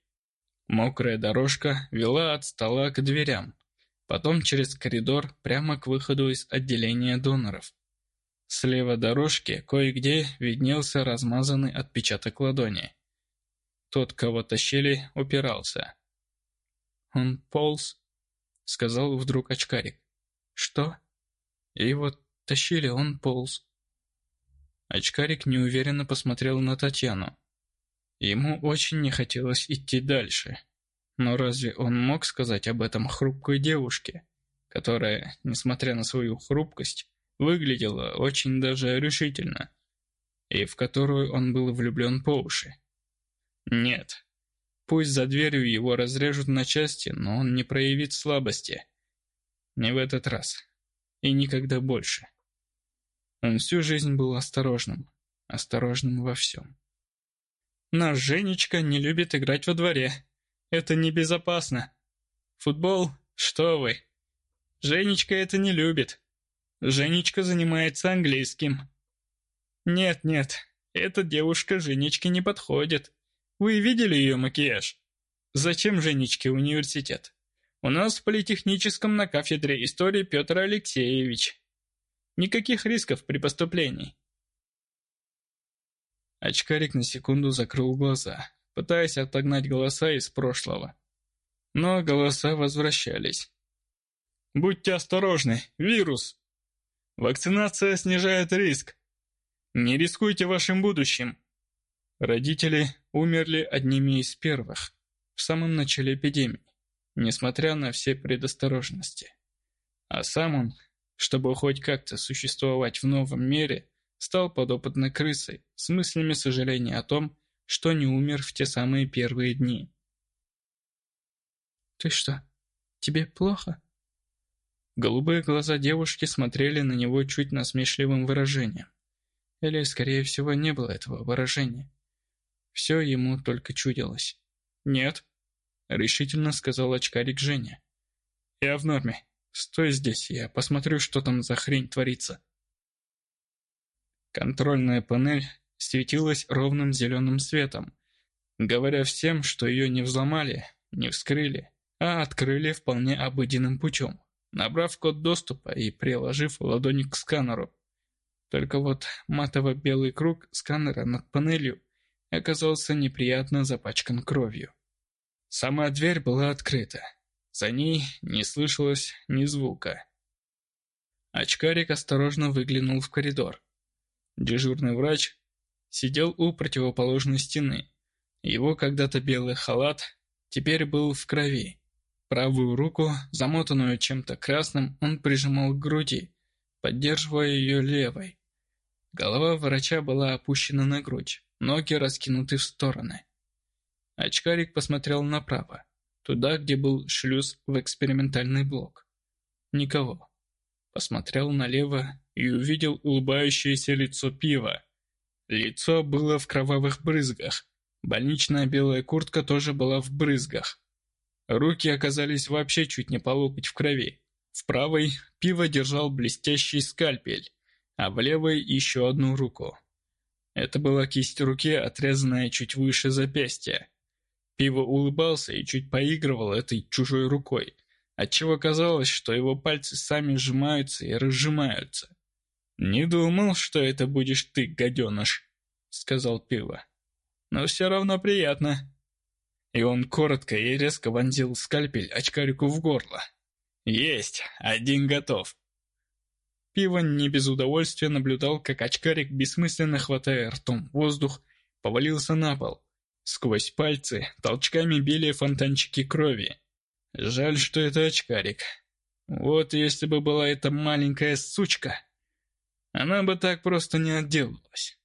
Мокрая дорожка вела от стола к дверям, потом через коридор прямо к выходу из отделения доноров. Слева дорожки кое-где виднелся размазанный отпечаток ладони. Тот, кого тащили, упирался. «Он полз», — сказал вдруг очкарик. «Что?» Вот тащили, он полз. Очкарик неуверенно посмотрел на Татьяну. Ему очень не хотелось идти дальше. Но разве он мог сказать об этом хрупкой девушке, которая, несмотря на свою хрупкость, выглядела очень даже решительно, и в которую он был влюблен по уши? Нет. Пусть за дверью его разрежут на части, но он не проявит слабости. Не в этот раз. И никогда больше. Он всю жизнь был осторожным. Осторожным во всем. Наш Женечка не любит играть во дворе. Это небезопасно. Футбол? Что вы? Женечка это не любит. Женечка занимается английским. Нет-нет, эта девушка Женечке не подходит. Вы видели ее макияж? Зачем Женечке университет? У нас в политехническом на кафедре истории Петр Алексеевич. Никаких рисков при поступлении. Очкарик на секунду закрыл глаза, пытаясь отогнать голоса из прошлого. Но голоса возвращались. «Будьте осторожны, вирус! Вакцинация снижает риск. Не рискуйте вашим будущим!» Родители умерли одними из первых, в самом начале эпидемии, несмотря на все предосторожности. А сам он чтобы хоть как-то существовать в новом мире, стал подопытной крысой с мыслями сожаления о том, что не умер в те самые первые дни. «Ты что, тебе плохо?» Голубые глаза девушки смотрели на него чуть насмешливым выражением. Или, скорее всего, не было этого выражения. Все ему только чудилось. «Нет», — решительно сказал очкарик Женя. «Я в норме. Стой здесь, я посмотрю, что там за хрень творится. Контрольная панель светилась ровным зеленым светом, говоря всем, что ее не взломали, не вскрыли, а открыли вполне обыденным путем, набрав код доступа и приложив ладони к сканеру. Только вот матово-белый круг сканера над панелью оказался неприятно запачкан кровью. Сама дверь была открыта, за ней не слышалось ни звука. Очкарик осторожно выглянул в коридор. Дежурный врач сидел у противоположной стены. Его когда-то белый халат теперь был в крови. Правую руку, замотанную чем-то красным, он прижимал к груди, поддерживая ее левой. Голова врача была опущена на грудь, ноги раскинуты в стороны. Очкарик посмотрел направо туда, где был шлюз в экспериментальный блок. Никого. Посмотрел налево и увидел улыбающееся лицо пива. Лицо было в кровавых брызгах. Больничная белая куртка тоже была в брызгах. Руки оказались вообще чуть не по локоть в крови. В правой пиво держал блестящий скальпель, а в левой еще одну руку. Это была кисть руки, отрезанная чуть выше запястья. Пиво улыбался и чуть поигрывал этой чужой рукой, отчего казалось, что его пальцы сами сжимаются и разжимаются. «Не думал, что это будешь ты, гаденыш», — сказал Пиво. «Но все равно приятно». И он коротко и резко вонзил скальпель очкарику в горло. «Есть! Один готов!» Пиво не без удовольствия наблюдал, как очкарик, бессмысленно хватая ртом воздух, повалился на пол, Сквозь пальцы толчками били фонтанчики крови. Жаль, что это очкарик. Вот если бы была эта маленькая сучка, она бы так просто не отделалась.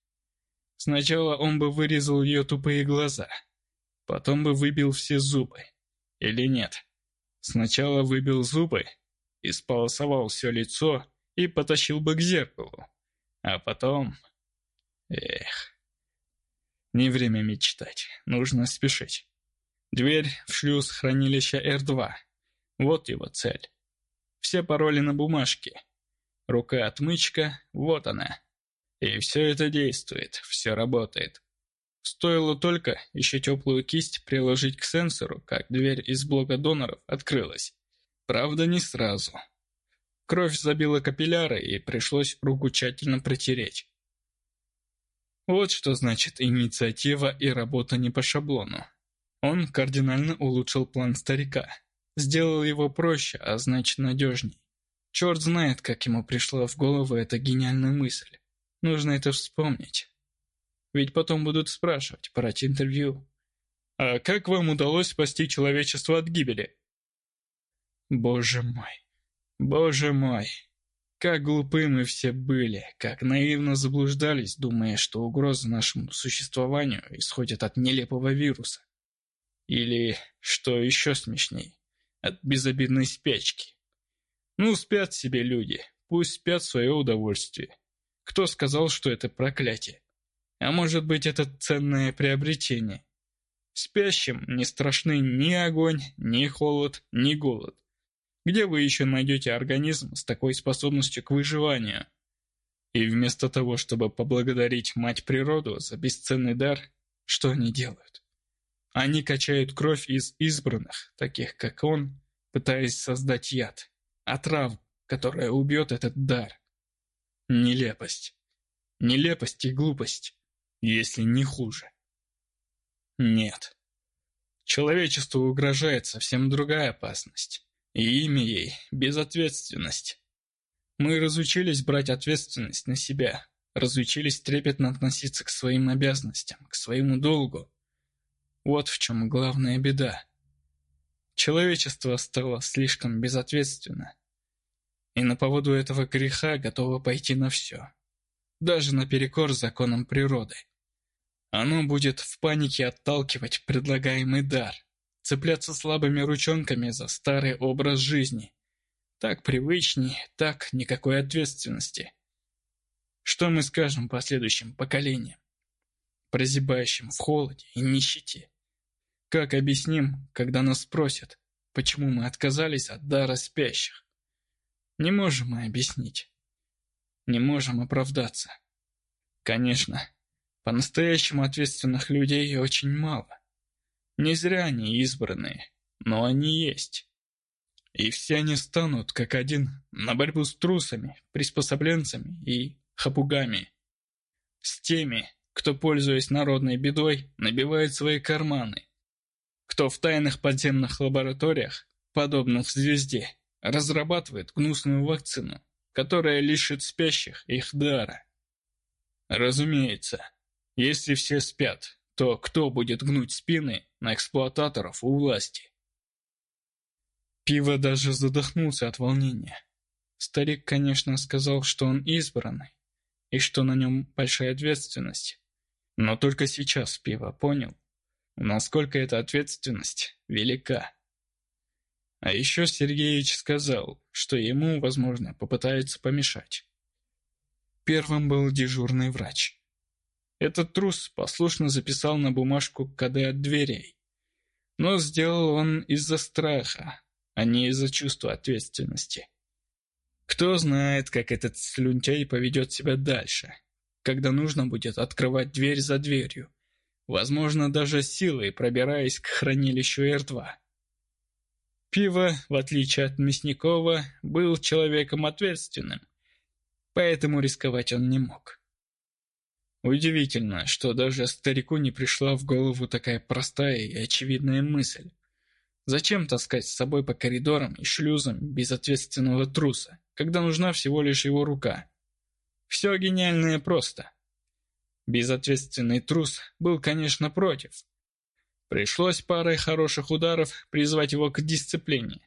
Сначала он бы вырезал ее тупые глаза. Потом бы выбил все зубы. Или нет? Сначала выбил зубы, исполосовал все лицо и потащил бы к зеркалу. А потом... Эх... Не время мечтать, нужно спешить. Дверь в шлюз хранилища Р-2. Вот его цель. Все пароли на бумажке. Рука-отмычка, вот она. И все это действует, все работает. Стоило только еще теплую кисть приложить к сенсору, как дверь из блока доноров открылась. Правда, не сразу. Кровь забила капилляры, и пришлось руку тщательно протереть. Вот что значит инициатива и работа не по шаблону. Он кардинально улучшил план старика. Сделал его проще, а значит надежней. Черт знает, как ему пришла в голову эта гениальная мысль. Нужно это вспомнить. Ведь потом будут спрашивать, брать интервью. А как вам удалось спасти человечество от гибели? Боже мой, боже мой. Как глупы мы все были, как наивно заблуждались, думая, что угроза нашему существованию исходит от нелепого вируса. Или, что еще смешней, от безобидной спячки. Ну, спят себе люди, пусть спят в свое удовольствие. Кто сказал, что это проклятие? А может быть, это ценное приобретение? Спящим не страшны ни огонь, ни холод, ни голод. Где вы еще найдете организм с такой способностью к выживанию? И вместо того, чтобы поблагодарить мать природу за бесценный дар, что они делают? Они качают кровь из избранных, таких как он, пытаясь создать яд, отраву, которая убьет этот дар. Нелепость. Нелепость и глупость, если не хуже. Нет. Человечеству угрожает совсем другая опасность. И имя ей – безответственность. Мы разучились брать ответственность на себя, разучились трепетно относиться к своим обязанностям, к своему долгу. Вот в чем главная беда. Человечество стало слишком безответственно. И на поводу этого греха готово пойти на все. Даже наперекор законам природы. Оно будет в панике отталкивать предлагаемый дар – цепляться слабыми ручонками за старый образ жизни. Так привычней, так никакой ответственности. Что мы скажем последующим поколениям? Прозябающим в холоде и нищете? Как объясним, когда нас спросят, почему мы отказались от дара спящих? Не можем мы объяснить. Не можем оправдаться. Конечно, по-настоящему ответственных людей очень мало. Не зря они избранные, но они есть. И все они станут, как один, на борьбу с трусами, приспособленцами и хапугами. С теми, кто, пользуясь народной бедой, набивает свои карманы. Кто в тайных подземных лабораториях, подобных звезде, разрабатывает гнусную вакцину, которая лишит спящих их дара. Разумеется, если все спят, то кто будет гнуть спины на эксплуататоров у власти? Пиво даже задохнулся от волнения. Старик, конечно, сказал, что он избранный, и что на нем большая ответственность. Но только сейчас Пиво понял, насколько эта ответственность велика. А еще Сергеевич сказал, что ему, возможно, попытаются помешать. Первым был дежурный врач. Этот трус послушно записал на бумажку коды от дверей. Но сделал он из-за страха, а не из-за чувства ответственности. Кто знает, как этот слюнтяй поведет себя дальше, когда нужно будет открывать дверь за дверью, возможно, даже силой пробираясь к хранилищу Р-2. Пиво, в отличие от Мясникова, был человеком ответственным, поэтому рисковать он не мог. Удивительно, что даже старику не пришла в голову такая простая и очевидная мысль. Зачем таскать с собой по коридорам и шлюзам безответственного труса, когда нужна всего лишь его рука? Все гениальное просто. Безответственный трус был, конечно, против. Пришлось парой хороших ударов призвать его к дисциплине.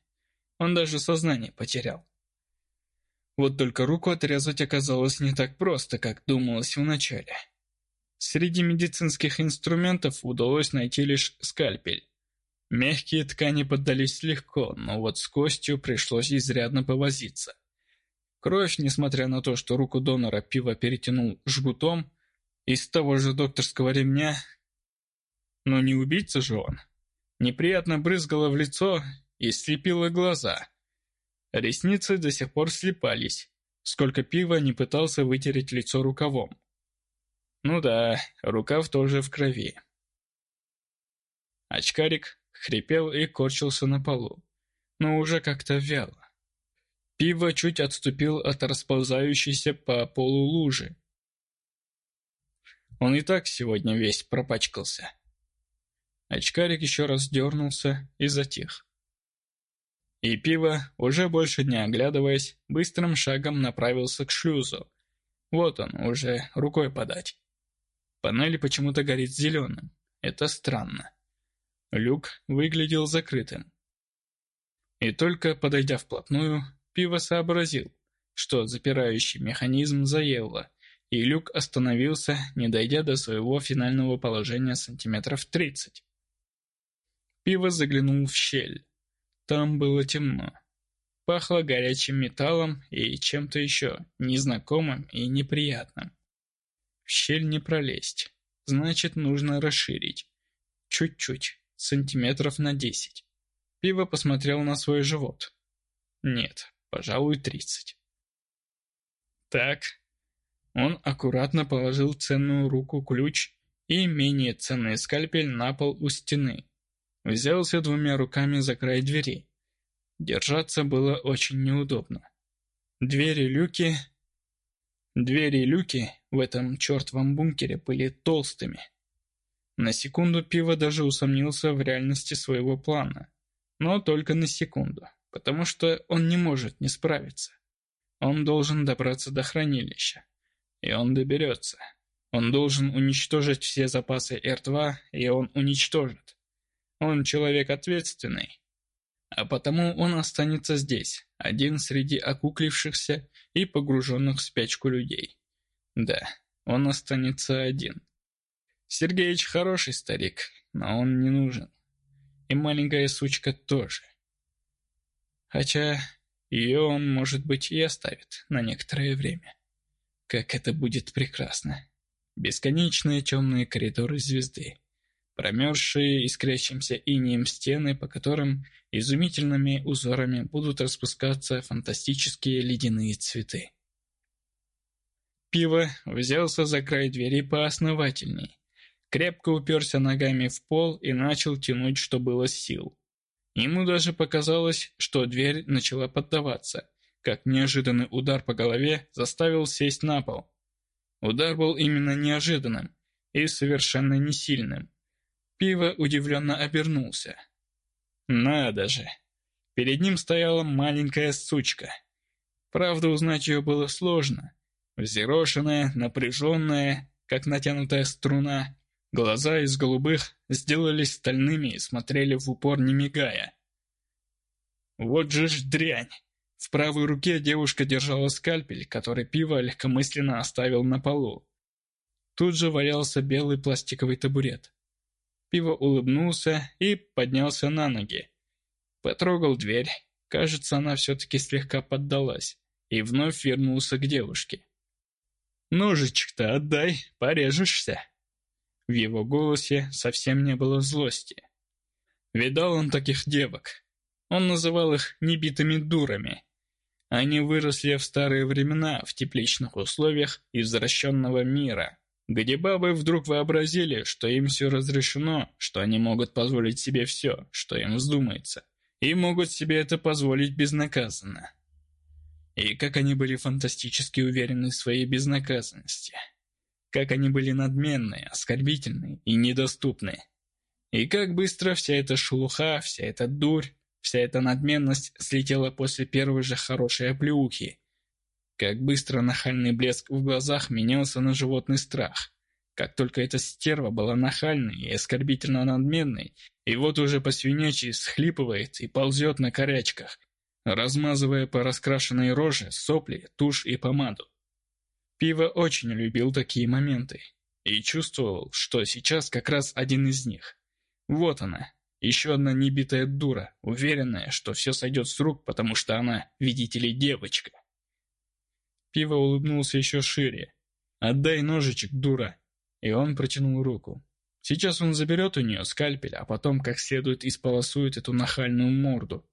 Он даже сознание потерял. Вот только руку отрезать оказалось не так просто, как думалось вначале. Среди медицинских инструментов удалось найти лишь скальпель. Мягкие ткани поддались легко, но вот с костью пришлось изрядно повозиться. Кровь, несмотря на то, что руку донора пива перетянул жгутом, из того же докторского ремня... Но не убийца же он. Неприятно брызгало в лицо и слепило глаза. Ресницы до сих пор слепались, сколько пива не пытался вытереть лицо рукавом. Ну да, рукав тоже в крови. Очкарик хрипел и корчился на полу, но уже как-то вяло. Пиво чуть отступил от расползающейся по полу лужи. Он и так сегодня весь пропачкался. Очкарик еще раз дернулся и затих. И пиво, уже больше не оглядываясь, быстрым шагом направился к шлюзу. Вот он, уже рукой подать. Панель почему-то горит зеленым. Это странно. Люк выглядел закрытым. И только подойдя вплотную, Пиво сообразил, что запирающий механизм заело, и люк остановился, не дойдя до своего финального положения сантиметров тридцать. Пиво заглянул в щель. Там было темно. Пахло горячим металлом и чем-то еще, незнакомым и неприятным. В щель не пролезть. Значит, нужно расширить. Чуть-чуть, сантиметров на десять. Пиво посмотрел на свой живот. Нет, пожалуй, тридцать. Так. Он аккуратно положил ценную руку-ключ и менее ценный скальпель на пол у стены. Взялся двумя руками за край двери. Держаться было очень неудобно. Двери-люки Двери-люки в этом чертовом бункере были толстыми. На секунду Пиво даже усомнился в реальности своего плана. Но только на секунду, потому что он не может не справиться. Он должен добраться до хранилища. И он доберется. Он должен уничтожить все запасы Р-2, и он уничтожит. Он человек ответственный. А потому он останется здесь, один среди окуклившихся и погруженных в спячку людей. Да, он останется один. Сергеич хороший старик, но он не нужен. И маленькая сучка тоже. Хотя ее он, может быть, и оставит на некоторое время. Как это будет прекрасно. Бесконечные темные коридоры звезды. Промерзшие искрящимся инеем стены, по которым изумительными узорами будут распускаться фантастические ледяные цветы. Пиво взялся за край двери поосновательней, крепко уперся ногами в пол и начал тянуть, что было сил. Ему даже показалось, что дверь начала поддаваться, как неожиданный удар по голове заставил сесть на пол. Удар был именно неожиданным и совершенно несильным. Пиво удивленно обернулся. Надо же. Перед ним стояла маленькая сучка. Правда, узнать ее было сложно. Взъерошенная, напряженная, как натянутая струна. Глаза из голубых сделались стальными и смотрели в упор, не мигая. Вот же ж дрянь. В правой руке девушка держала скальпель, который пиво легкомысленно оставил на полу. Тут же валялся белый пластиковый табурет. Пиво улыбнулся и поднялся на ноги. Потрогал дверь. Кажется, она все-таки слегка поддалась. И вновь вернулся к девушке. «Ножичек-то отдай, порежешься». В его голосе совсем не было злости. Видал он таких девок. Он называл их небитыми дурами. Они выросли в старые времена в тепличных условиях извращенного мира где бабы вдруг вообразили, что им все разрешено, что они могут позволить себе все, что им вздумается, и могут себе это позволить безнаказанно. И как они были фантастически уверены в своей безнаказанности. Как они были надменны, оскорбительны и недоступны. И как быстро вся эта шелуха, вся эта дурь, вся эта надменность слетела после первой же хорошей оплеухи, как быстро нахальный блеск в глазах менялся на животный страх. Как только эта стерва была нахальной и оскорбительно надменной, и вот уже по свинячьи схлипывает и ползет на корячках, размазывая по раскрашенной роже сопли, тушь и помаду. Пиво очень любил такие моменты. и чувствовал, что сейчас как раз один из них. Вот она, еще одна небитая дура, уверенная, что все сойдет с рук, потому что она, видите ли, девочка. Пиво улыбнулся еще шире. «Отдай ножичек, дура!» И он протянул руку. Сейчас он заберет у нее скальпель, а потом как следует исполосует эту нахальную морду.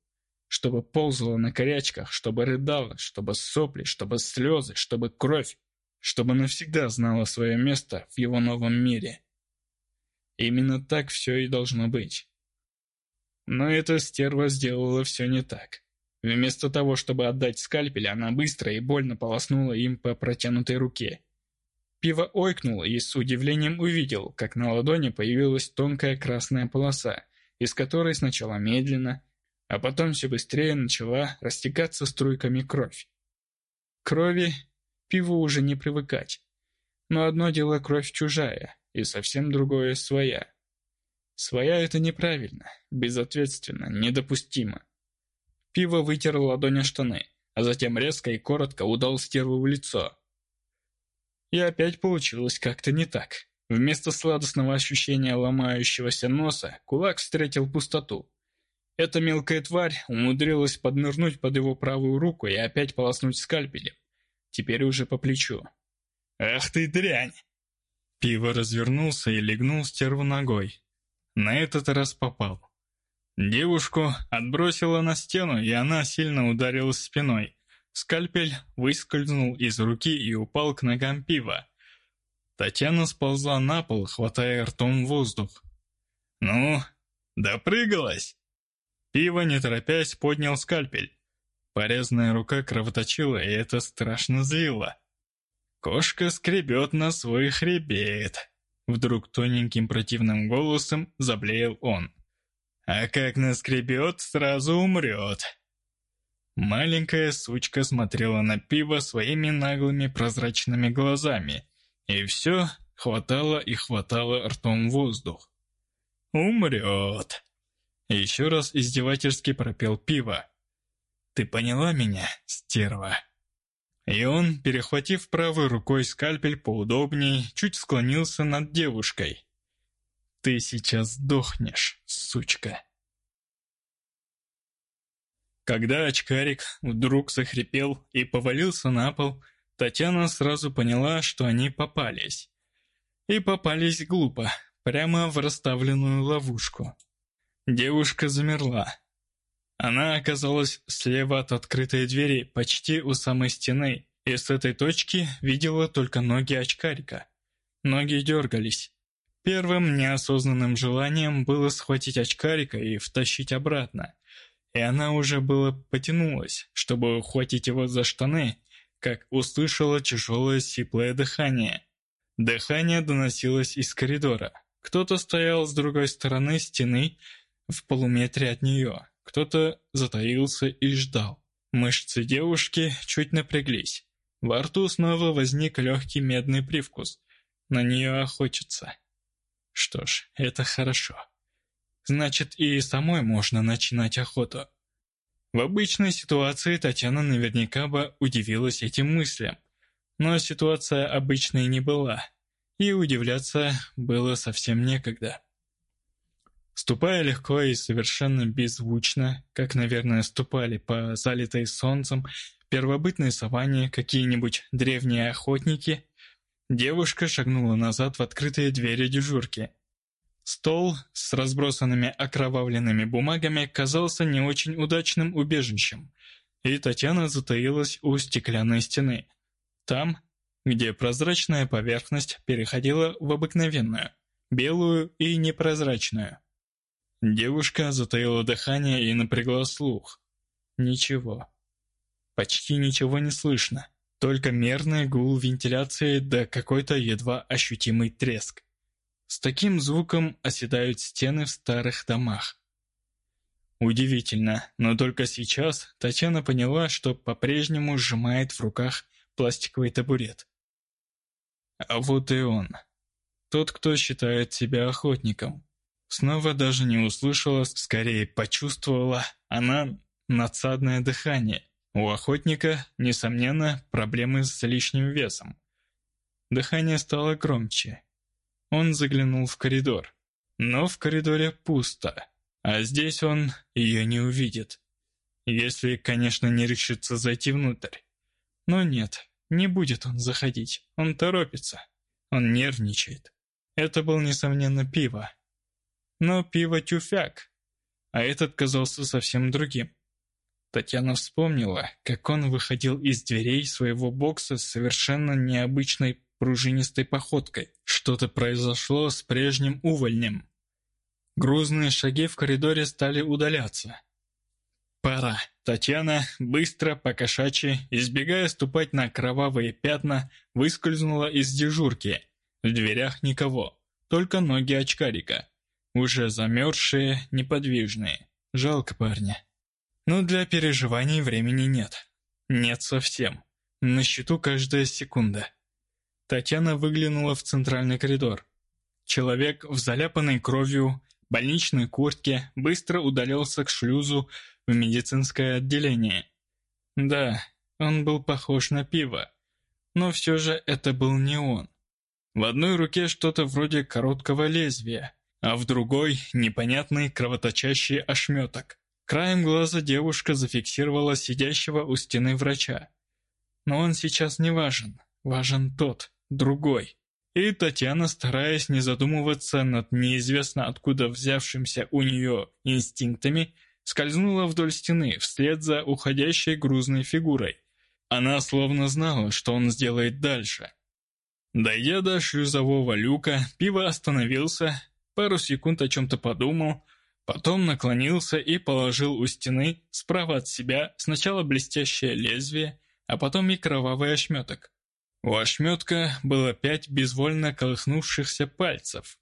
Чтобы ползала на корячках, чтобы рыдала, чтобы сопли, чтобы слезы, чтобы кровь, чтобы навсегда знала свое место в его новом мире. Именно так все и должно быть. Но эта стерва сделала все не так. Вместо того, чтобы отдать скальпель, она быстро и больно полоснула им по протянутой руке. Пиво ойкнул и с удивлением увидел, как на ладони появилась тонкая красная полоса, из которой сначала медленно, а потом все быстрее начала растекаться струйками кровь. Крови пиву уже не привыкать. Но одно дело кровь чужая, и совсем другое своя. Своя — это неправильно, безответственно, недопустимо. Пиво вытер ладонь штаны, а затем резко и коротко удал стерву в лицо. И опять получилось как-то не так. Вместо сладостного ощущения ломающегося носа, кулак встретил пустоту. Эта мелкая тварь умудрилась поднырнуть под его правую руку и опять полоснуть скальпелем. Теперь уже по плечу. «Ах ты дрянь!» Пиво развернулся и легнул стерву ногой. На этот раз попал. Девушку отбросило на стену, и она сильно ударилась спиной. Скальпель выскользнул из руки и упал к ногам пива. Татьяна сползла на пол, хватая ртом воздух. «Ну, допрыгалась!» Пиво, не торопясь, поднял скальпель. Порезанная рука кровоточила, и это страшно злило. «Кошка скребет на свой хребет», — вдруг тоненьким противным голосом заблеял он. А как наскребет, сразу умрет. Маленькая сучка смотрела на пиво своими наглыми прозрачными глазами, и все хватало и хватало ртом воздух. «Умрет!» Еще раз издевательски пропел пиво. «Ты поняла меня, стерва?» И он, перехватив правой рукой скальпель поудобней, чуть склонился над девушкой. Ты сейчас сдохнешь, сучка. Когда очкарик вдруг захрипел и повалился на пол, Татьяна сразу поняла, что они попались. И попались глупо, прямо в расставленную ловушку. Девушка замерла. Она оказалась слева от открытой двери, почти у самой стены, и с этой точки видела только ноги очкарика. Ноги дергались. Первым неосознанным желанием было схватить очкарика и втащить обратно. И она уже было потянулась, чтобы ухватить его за штаны, как услышала тяжелое сиплое дыхание. Дыхание доносилось из коридора. Кто-то стоял с другой стороны стены в полуметре от нее. Кто-то затаился и ждал. Мышцы девушки чуть напряглись. Во рту снова возник легкий медный привкус. На нее охотятся. Что ж, это хорошо. Значит, и самой можно начинать охоту. В обычной ситуации Татьяна наверняка бы удивилась этим мыслям. Но ситуация обычной не была, и удивляться было совсем некогда. Ступая легко и совершенно беззвучно, как, наверное, ступали по залитой солнцем первобытной саванне какие-нибудь древние охотники, Девушка шагнула назад в открытые двери дежурки. Стол с разбросанными окровавленными бумагами казался не очень удачным убежищем, и Татьяна затаилась у стеклянной стены. Там, где прозрачная поверхность переходила в обыкновенную, белую и непрозрачную. Девушка затаила дыхание и напрягла слух. Ничего. Почти ничего не слышно. Только мерный гул вентиляции да какой-то едва ощутимый треск. С таким звуком оседают стены в старых домах. Удивительно, но только сейчас Татьяна поняла, что по-прежнему сжимает в руках пластиковый табурет. А вот и он. Тот, кто считает себя охотником. Снова даже не услышала, скорее почувствовала она надсадное дыхание. У охотника, несомненно, проблемы с лишним весом. Дыхание стало громче. Он заглянул в коридор. Но в коридоре пусто. А здесь он ее не увидит. Если, конечно, не решится зайти внутрь. Но нет, не будет он заходить. Он торопится. Он нервничает. Это был, несомненно, пиво. Но пиво тюфяк. А этот казался совсем другим. Татьяна вспомнила, как он выходил из дверей своего бокса с совершенно необычной пружинистой походкой. Что-то произошло с прежним увольнем. Грузные шаги в коридоре стали удаляться. Пора. Татьяна, быстро, покошачьи, избегая ступать на кровавые пятна, выскользнула из дежурки. В дверях никого, только ноги очкарика. Уже замерзшие, неподвижные. Жалко парня. Но для переживаний времени нет. Нет совсем. На счету каждая секунда. Татьяна выглянула в центральный коридор. Человек в заляпанной кровью, больничной куртке быстро удалялся к шлюзу в медицинское отделение. Да, он был похож на пиво, но все же это был не он. В одной руке что-то вроде короткого лезвия, а в другой непонятный кровоточащий ошметок. Краем глаза девушка зафиксировала сидящего у стены врача. Но он сейчас не важен, важен тот, другой. И Татьяна, стараясь не задумываться над неизвестно откуда взявшимся у нее инстинктами, скользнула вдоль стены вслед за уходящей грузной фигурой. Она словно знала, что он сделает дальше. Дойдя до шлюзового люка, пиво остановился, пару секунд о чем-то подумал, Потом наклонился и положил у стены, справа от себя, сначала блестящее лезвие, а потом и кровавый ошметок. У ошметка было пять безвольно колыхнувшихся пальцев.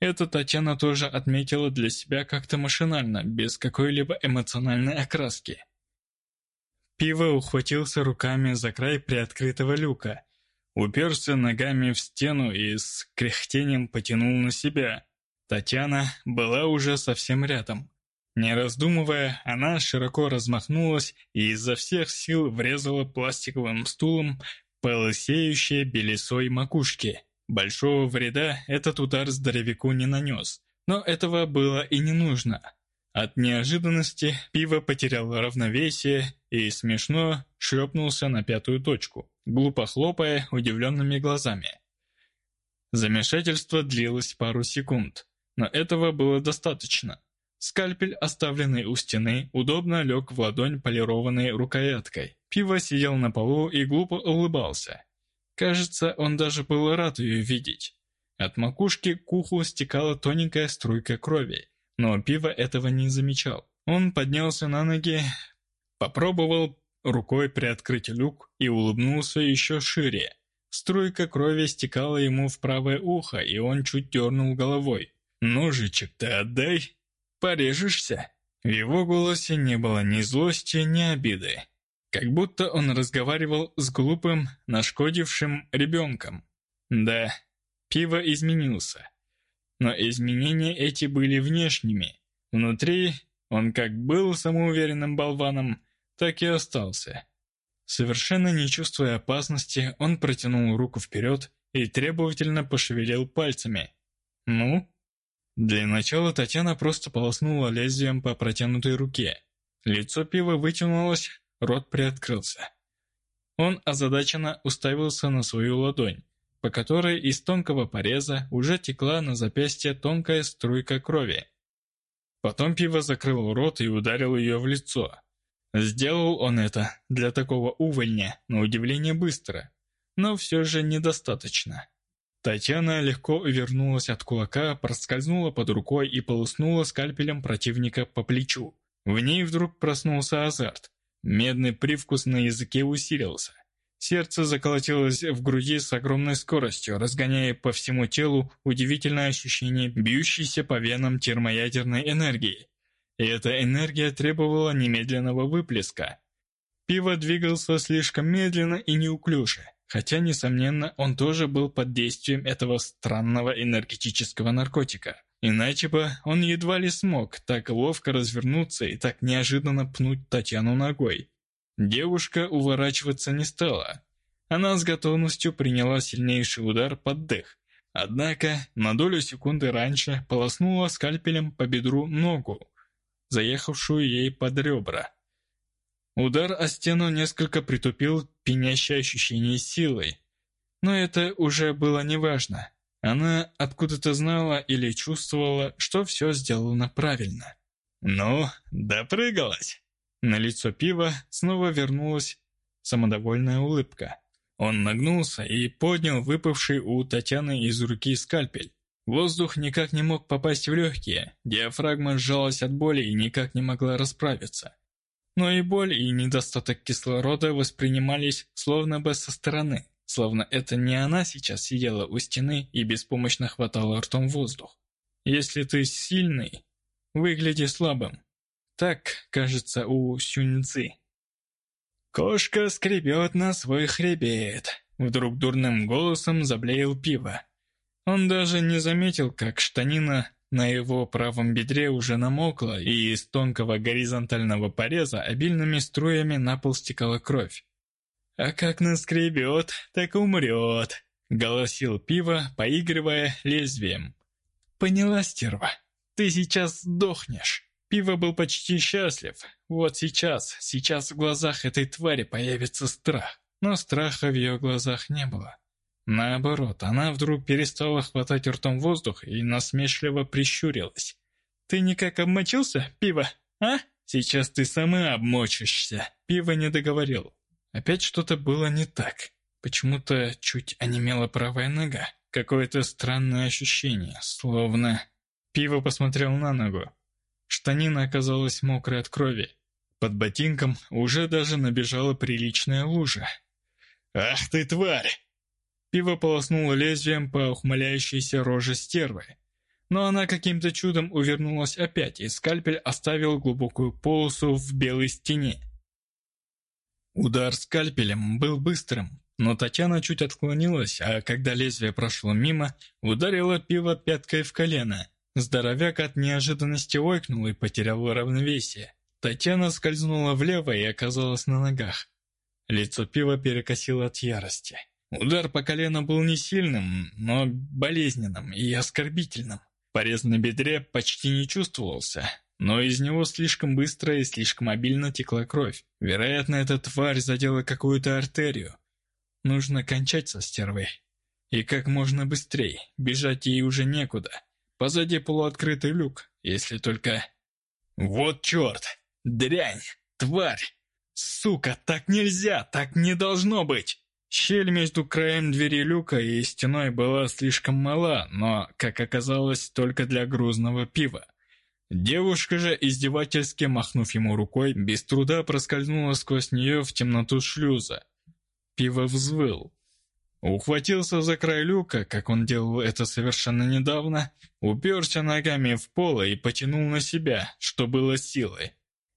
Это Татьяна тоже отметила для себя как-то машинально, без какой-либо эмоциональной окраски. Пиво ухватился руками за край приоткрытого люка, уперся ногами в стену и с кряхтением потянул на себя. Татьяна была уже совсем рядом. Не раздумывая, она широко размахнулась и изо всех сил врезала пластиковым стулом по лысеющей белесой макушке. Большого вреда этот удар здоровяку не нанес, но этого было и не нужно. От неожиданности пиво потеряло равновесие и смешно шлепнулся на пятую точку, глупо хлопая удивленными глазами. Замешательство длилось пару секунд но этого было достаточно. Скальпель, оставленный у стены, удобно лег в ладонь полированной рукояткой. Пиво сидел на полу и глупо улыбался. Кажется, он даже был рад ее видеть. От макушки к уху стекала тоненькая струйка крови, но Пиво этого не замечал. Он поднялся на ноги, попробовал рукой приоткрыть люк и улыбнулся еще шире. Струйка крови стекала ему в правое ухо, и он чуть дернул головой. «Ножичек-то отдай, порежешься». В его голосе не было ни злости, ни обиды. Как будто он разговаривал с глупым, нашкодившим ребенком. Да, пиво изменился. Но изменения эти были внешними. Внутри он как был самоуверенным болваном, так и остался. Совершенно не чувствуя опасности, он протянул руку вперед и требовательно пошевелил пальцами. «Ну?» Для начала Татьяна просто полоснула лезвием по протянутой руке. Лицо пива вытянулось, рот приоткрылся. Он озадаченно уставился на свою ладонь, по которой из тонкого пореза уже текла на запястье тонкая струйка крови. Потом пиво закрыл рот и ударил ее в лицо. Сделал он это для такого увольня, на удивление быстро, но все же недостаточно. Татьяна легко увернулась от кулака, проскользнула под рукой и полоснула скальпелем противника по плечу. В ней вдруг проснулся азарт. Медный привкус на языке усилился. Сердце заколотилось в груди с огромной скоростью, разгоняя по всему телу удивительное ощущение бьющейся по венам термоядерной энергии. И эта энергия требовала немедленного выплеска. Пиво двигался слишком медленно и неуклюже. Хотя, несомненно, он тоже был под действием этого странного энергетического наркотика. Иначе бы он едва ли смог так ловко развернуться и так неожиданно пнуть Татьяну ногой. Девушка уворачиваться не стала. Она с готовностью приняла сильнейший удар под дых, Однако на долю секунды раньше полоснула скальпелем по бедру ногу, заехавшую ей под ребра. Удар о стену несколько притупил пенящее ощущение силы, но это уже было неважно. Она откуда-то знала или чувствовала, что все сделано правильно. «Ну, допрыгалась!» На лицо пива снова вернулась самодовольная улыбка. Он нагнулся и поднял выпавший у Татьяны из руки скальпель. Воздух никак не мог попасть в легкие, диафрагма сжалась от боли и никак не могла расправиться. Но и боль, и недостаток кислорода воспринимались словно бы со стороны, словно это не она сейчас сидела у стены и беспомощно хватала ртом воздух. Если ты сильный, выгляди слабым. Так, кажется, у Сюньцзы. «Кошка скребет на свой хребет», — вдруг дурным голосом заблеял пиво. Он даже не заметил, как штанина на его правом бедре уже намокла, и из тонкого горизонтального пореза обильными струями на пол стекала кровь. «А как наскребет, так умрет», — голосил пиво, поигрывая лезвием. «Поняла, стерва, ты сейчас сдохнешь». Пиво был почти счастлив. Вот сейчас, сейчас в глазах этой твари появится страх. Но страха в ее глазах не было. Наоборот, она вдруг перестала хватать ртом воздух и насмешливо прищурилась. «Ты никак обмочился, пиво, а? Сейчас ты сама обмочишься!» Пиво не договорил. Опять что-то было не так. Почему-то чуть онемела правая нога. Какое-то странное ощущение, словно... Пиво посмотрел на ногу. Штанина оказалась мокрой от крови. Под ботинком уже даже набежала приличная лужа. «Ах ты, тварь!» Пиво полоснуло лезвием по ухмыляющейся роже стервы. Но она каким-то чудом увернулась опять, и скальпель оставил глубокую полосу в белой стене. Удар скальпелем был быстрым, но Татьяна чуть отклонилась, а когда лезвие прошло мимо, ударила пиво пяткой в колено – Здоровяк от неожиданности ойкнул и потерял равновесие. Татьяна скользнула влево и оказалась на ногах. Лицо пива перекосило от ярости. Удар по колену был не сильным, но болезненным и оскорбительным. Порез на бедре почти не чувствовался, но из него слишком быстро и слишком обильно текла кровь. Вероятно, эта тварь задела какую-то артерию. Нужно кончать со стервой. И как можно быстрее, бежать ей уже некуда. Позади полуоткрытый люк, если только... Вот черт! Дрянь! Тварь! Сука, так нельзя, так не должно быть! Щель между краем двери люка и стеной была слишком мала, но, как оказалось, только для грузного пива. Девушка же, издевательски махнув ему рукой, без труда проскользнула сквозь нее в темноту шлюза. Пиво взвыл. Ухватился за край люка, как он делал это совершенно недавно, уперся ногами в пол и потянул на себя, что было силой.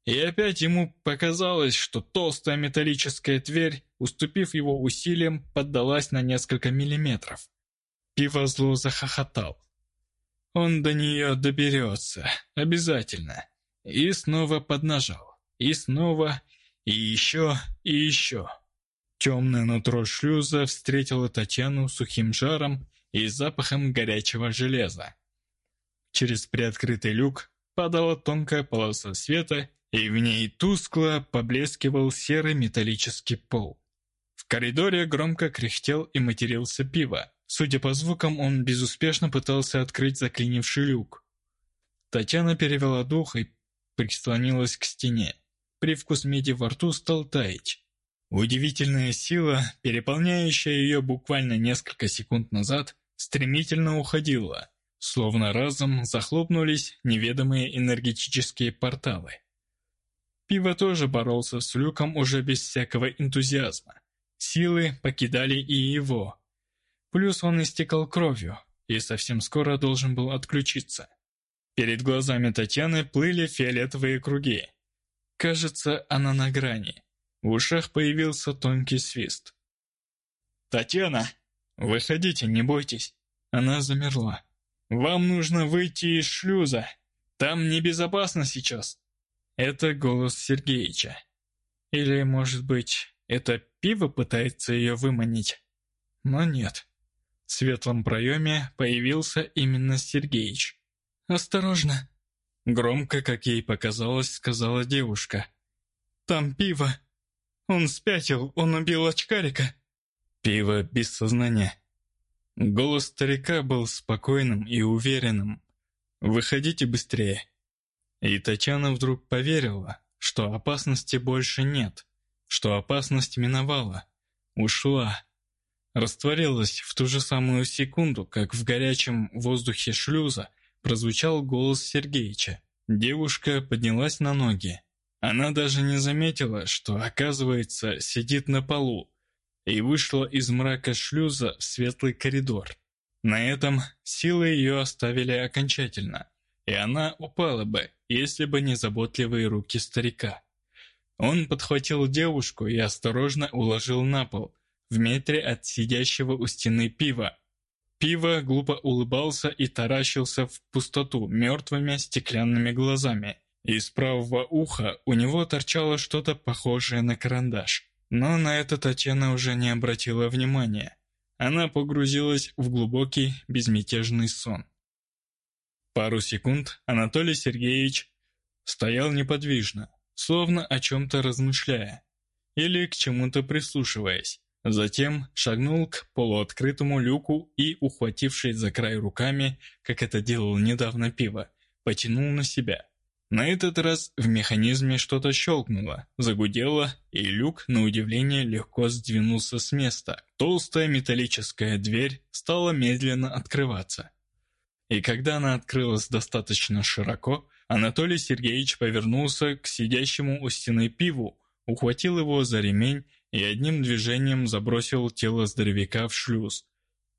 И опять ему показалось, что толстая металлическая дверь, уступив его усилиям, поддалась на несколько миллиметров. Пиво зло захохотал. Он до нее доберется, обязательно. И снова поднажал. И снова, и еще, и еще. Темное нутро шлюза встретило Татьяну сухим жаром и запахом горячего железа. Через приоткрытый люк падала тонкая полоса света, и в ней тускло поблескивал серый металлический пол. В коридоре громко кряхтел и матерился пиво. Судя по звукам, он безуспешно пытался открыть заклинивший люк. Татьяна перевела дух и прислонилась к стене. Привкус меди во рту стал таять. Удивительная сила, переполняющая ее буквально несколько секунд назад, стремительно уходила, словно разом захлопнулись неведомые энергетические порталы. Пиво тоже боролся с люком уже без всякого энтузиазма. Силы покидали и его. Плюс он истекал кровью и совсем скоро должен был отключиться. Перед глазами Татьяны плыли фиолетовые круги. Кажется, она на грани. В ушах появился тонкий свист. «Татьяна! Выходите, не бойтесь!» Она замерла. «Вам нужно выйти из шлюза. Там небезопасно сейчас». Это голос Сергеича. Или, может быть, это пиво пытается ее выманить? Но нет. В светлом проеме появился именно Сергеич. «Осторожно!» Громко, как ей показалось, сказала девушка. «Там пиво! Он спятил, он убил очкарика!» «Пиво без сознания!» Голос старика был спокойным и уверенным. «Выходите быстрее!» И Татьяна вдруг поверила, что опасности больше нет, что опасность миновала, ушла, растворилась в ту же самую секунду, как в горячем воздухе шлюза прозвучал голос Сергеича. Девушка поднялась на ноги. Она даже не заметила, что, оказывается, сидит на полу, и вышла из мрака шлюза в светлый коридор. На этом силы ее оставили окончательно, и она упала бы, если бы не заботливые руки старика. Он подхватил девушку и осторожно уложил на пол, в метре от сидящего у стены пива. Пиво глупо улыбался и таращился в пустоту мертвыми стеклянными глазами. Из правого уха у него торчало что-то похожее на карандаш. Но на это Татьяна уже не обратила внимания. Она погрузилась в глубокий, безмятежный сон. Пару секунд Анатолий Сергеевич стоял неподвижно, словно о чем-то размышляя или к чему-то прислушиваясь. Затем шагнул к полуоткрытому люку и, ухватившись за край руками, как это делал недавно пиво, потянул на себя. На этот раз в механизме что-то щелкнуло, загудело, и люк, на удивление, легко сдвинулся с места. Толстая металлическая дверь стала медленно открываться. И когда она открылась достаточно широко, Анатолий Сергеевич повернулся к сидящему у стены пиву, ухватил его за ремень и одним движением забросил тело здоровяка в шлюз.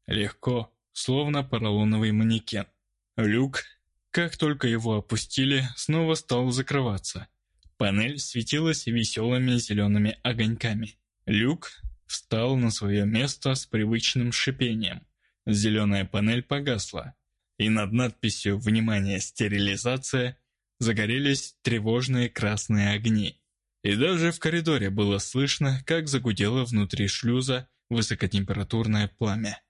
Легко, словно поролоновый манекен. Люк, как только его опустили, снова стал закрываться. Панель светилась веселыми зелеными огоньками. Люк встал на свое место с привычным шипением. Зеленая панель погасла, и над надписью «Внимание! Стерилизация» загорелись тревожные красные огни. И даже в коридоре было слышно, как загудело внутри шлюза высокотемпературное пламя.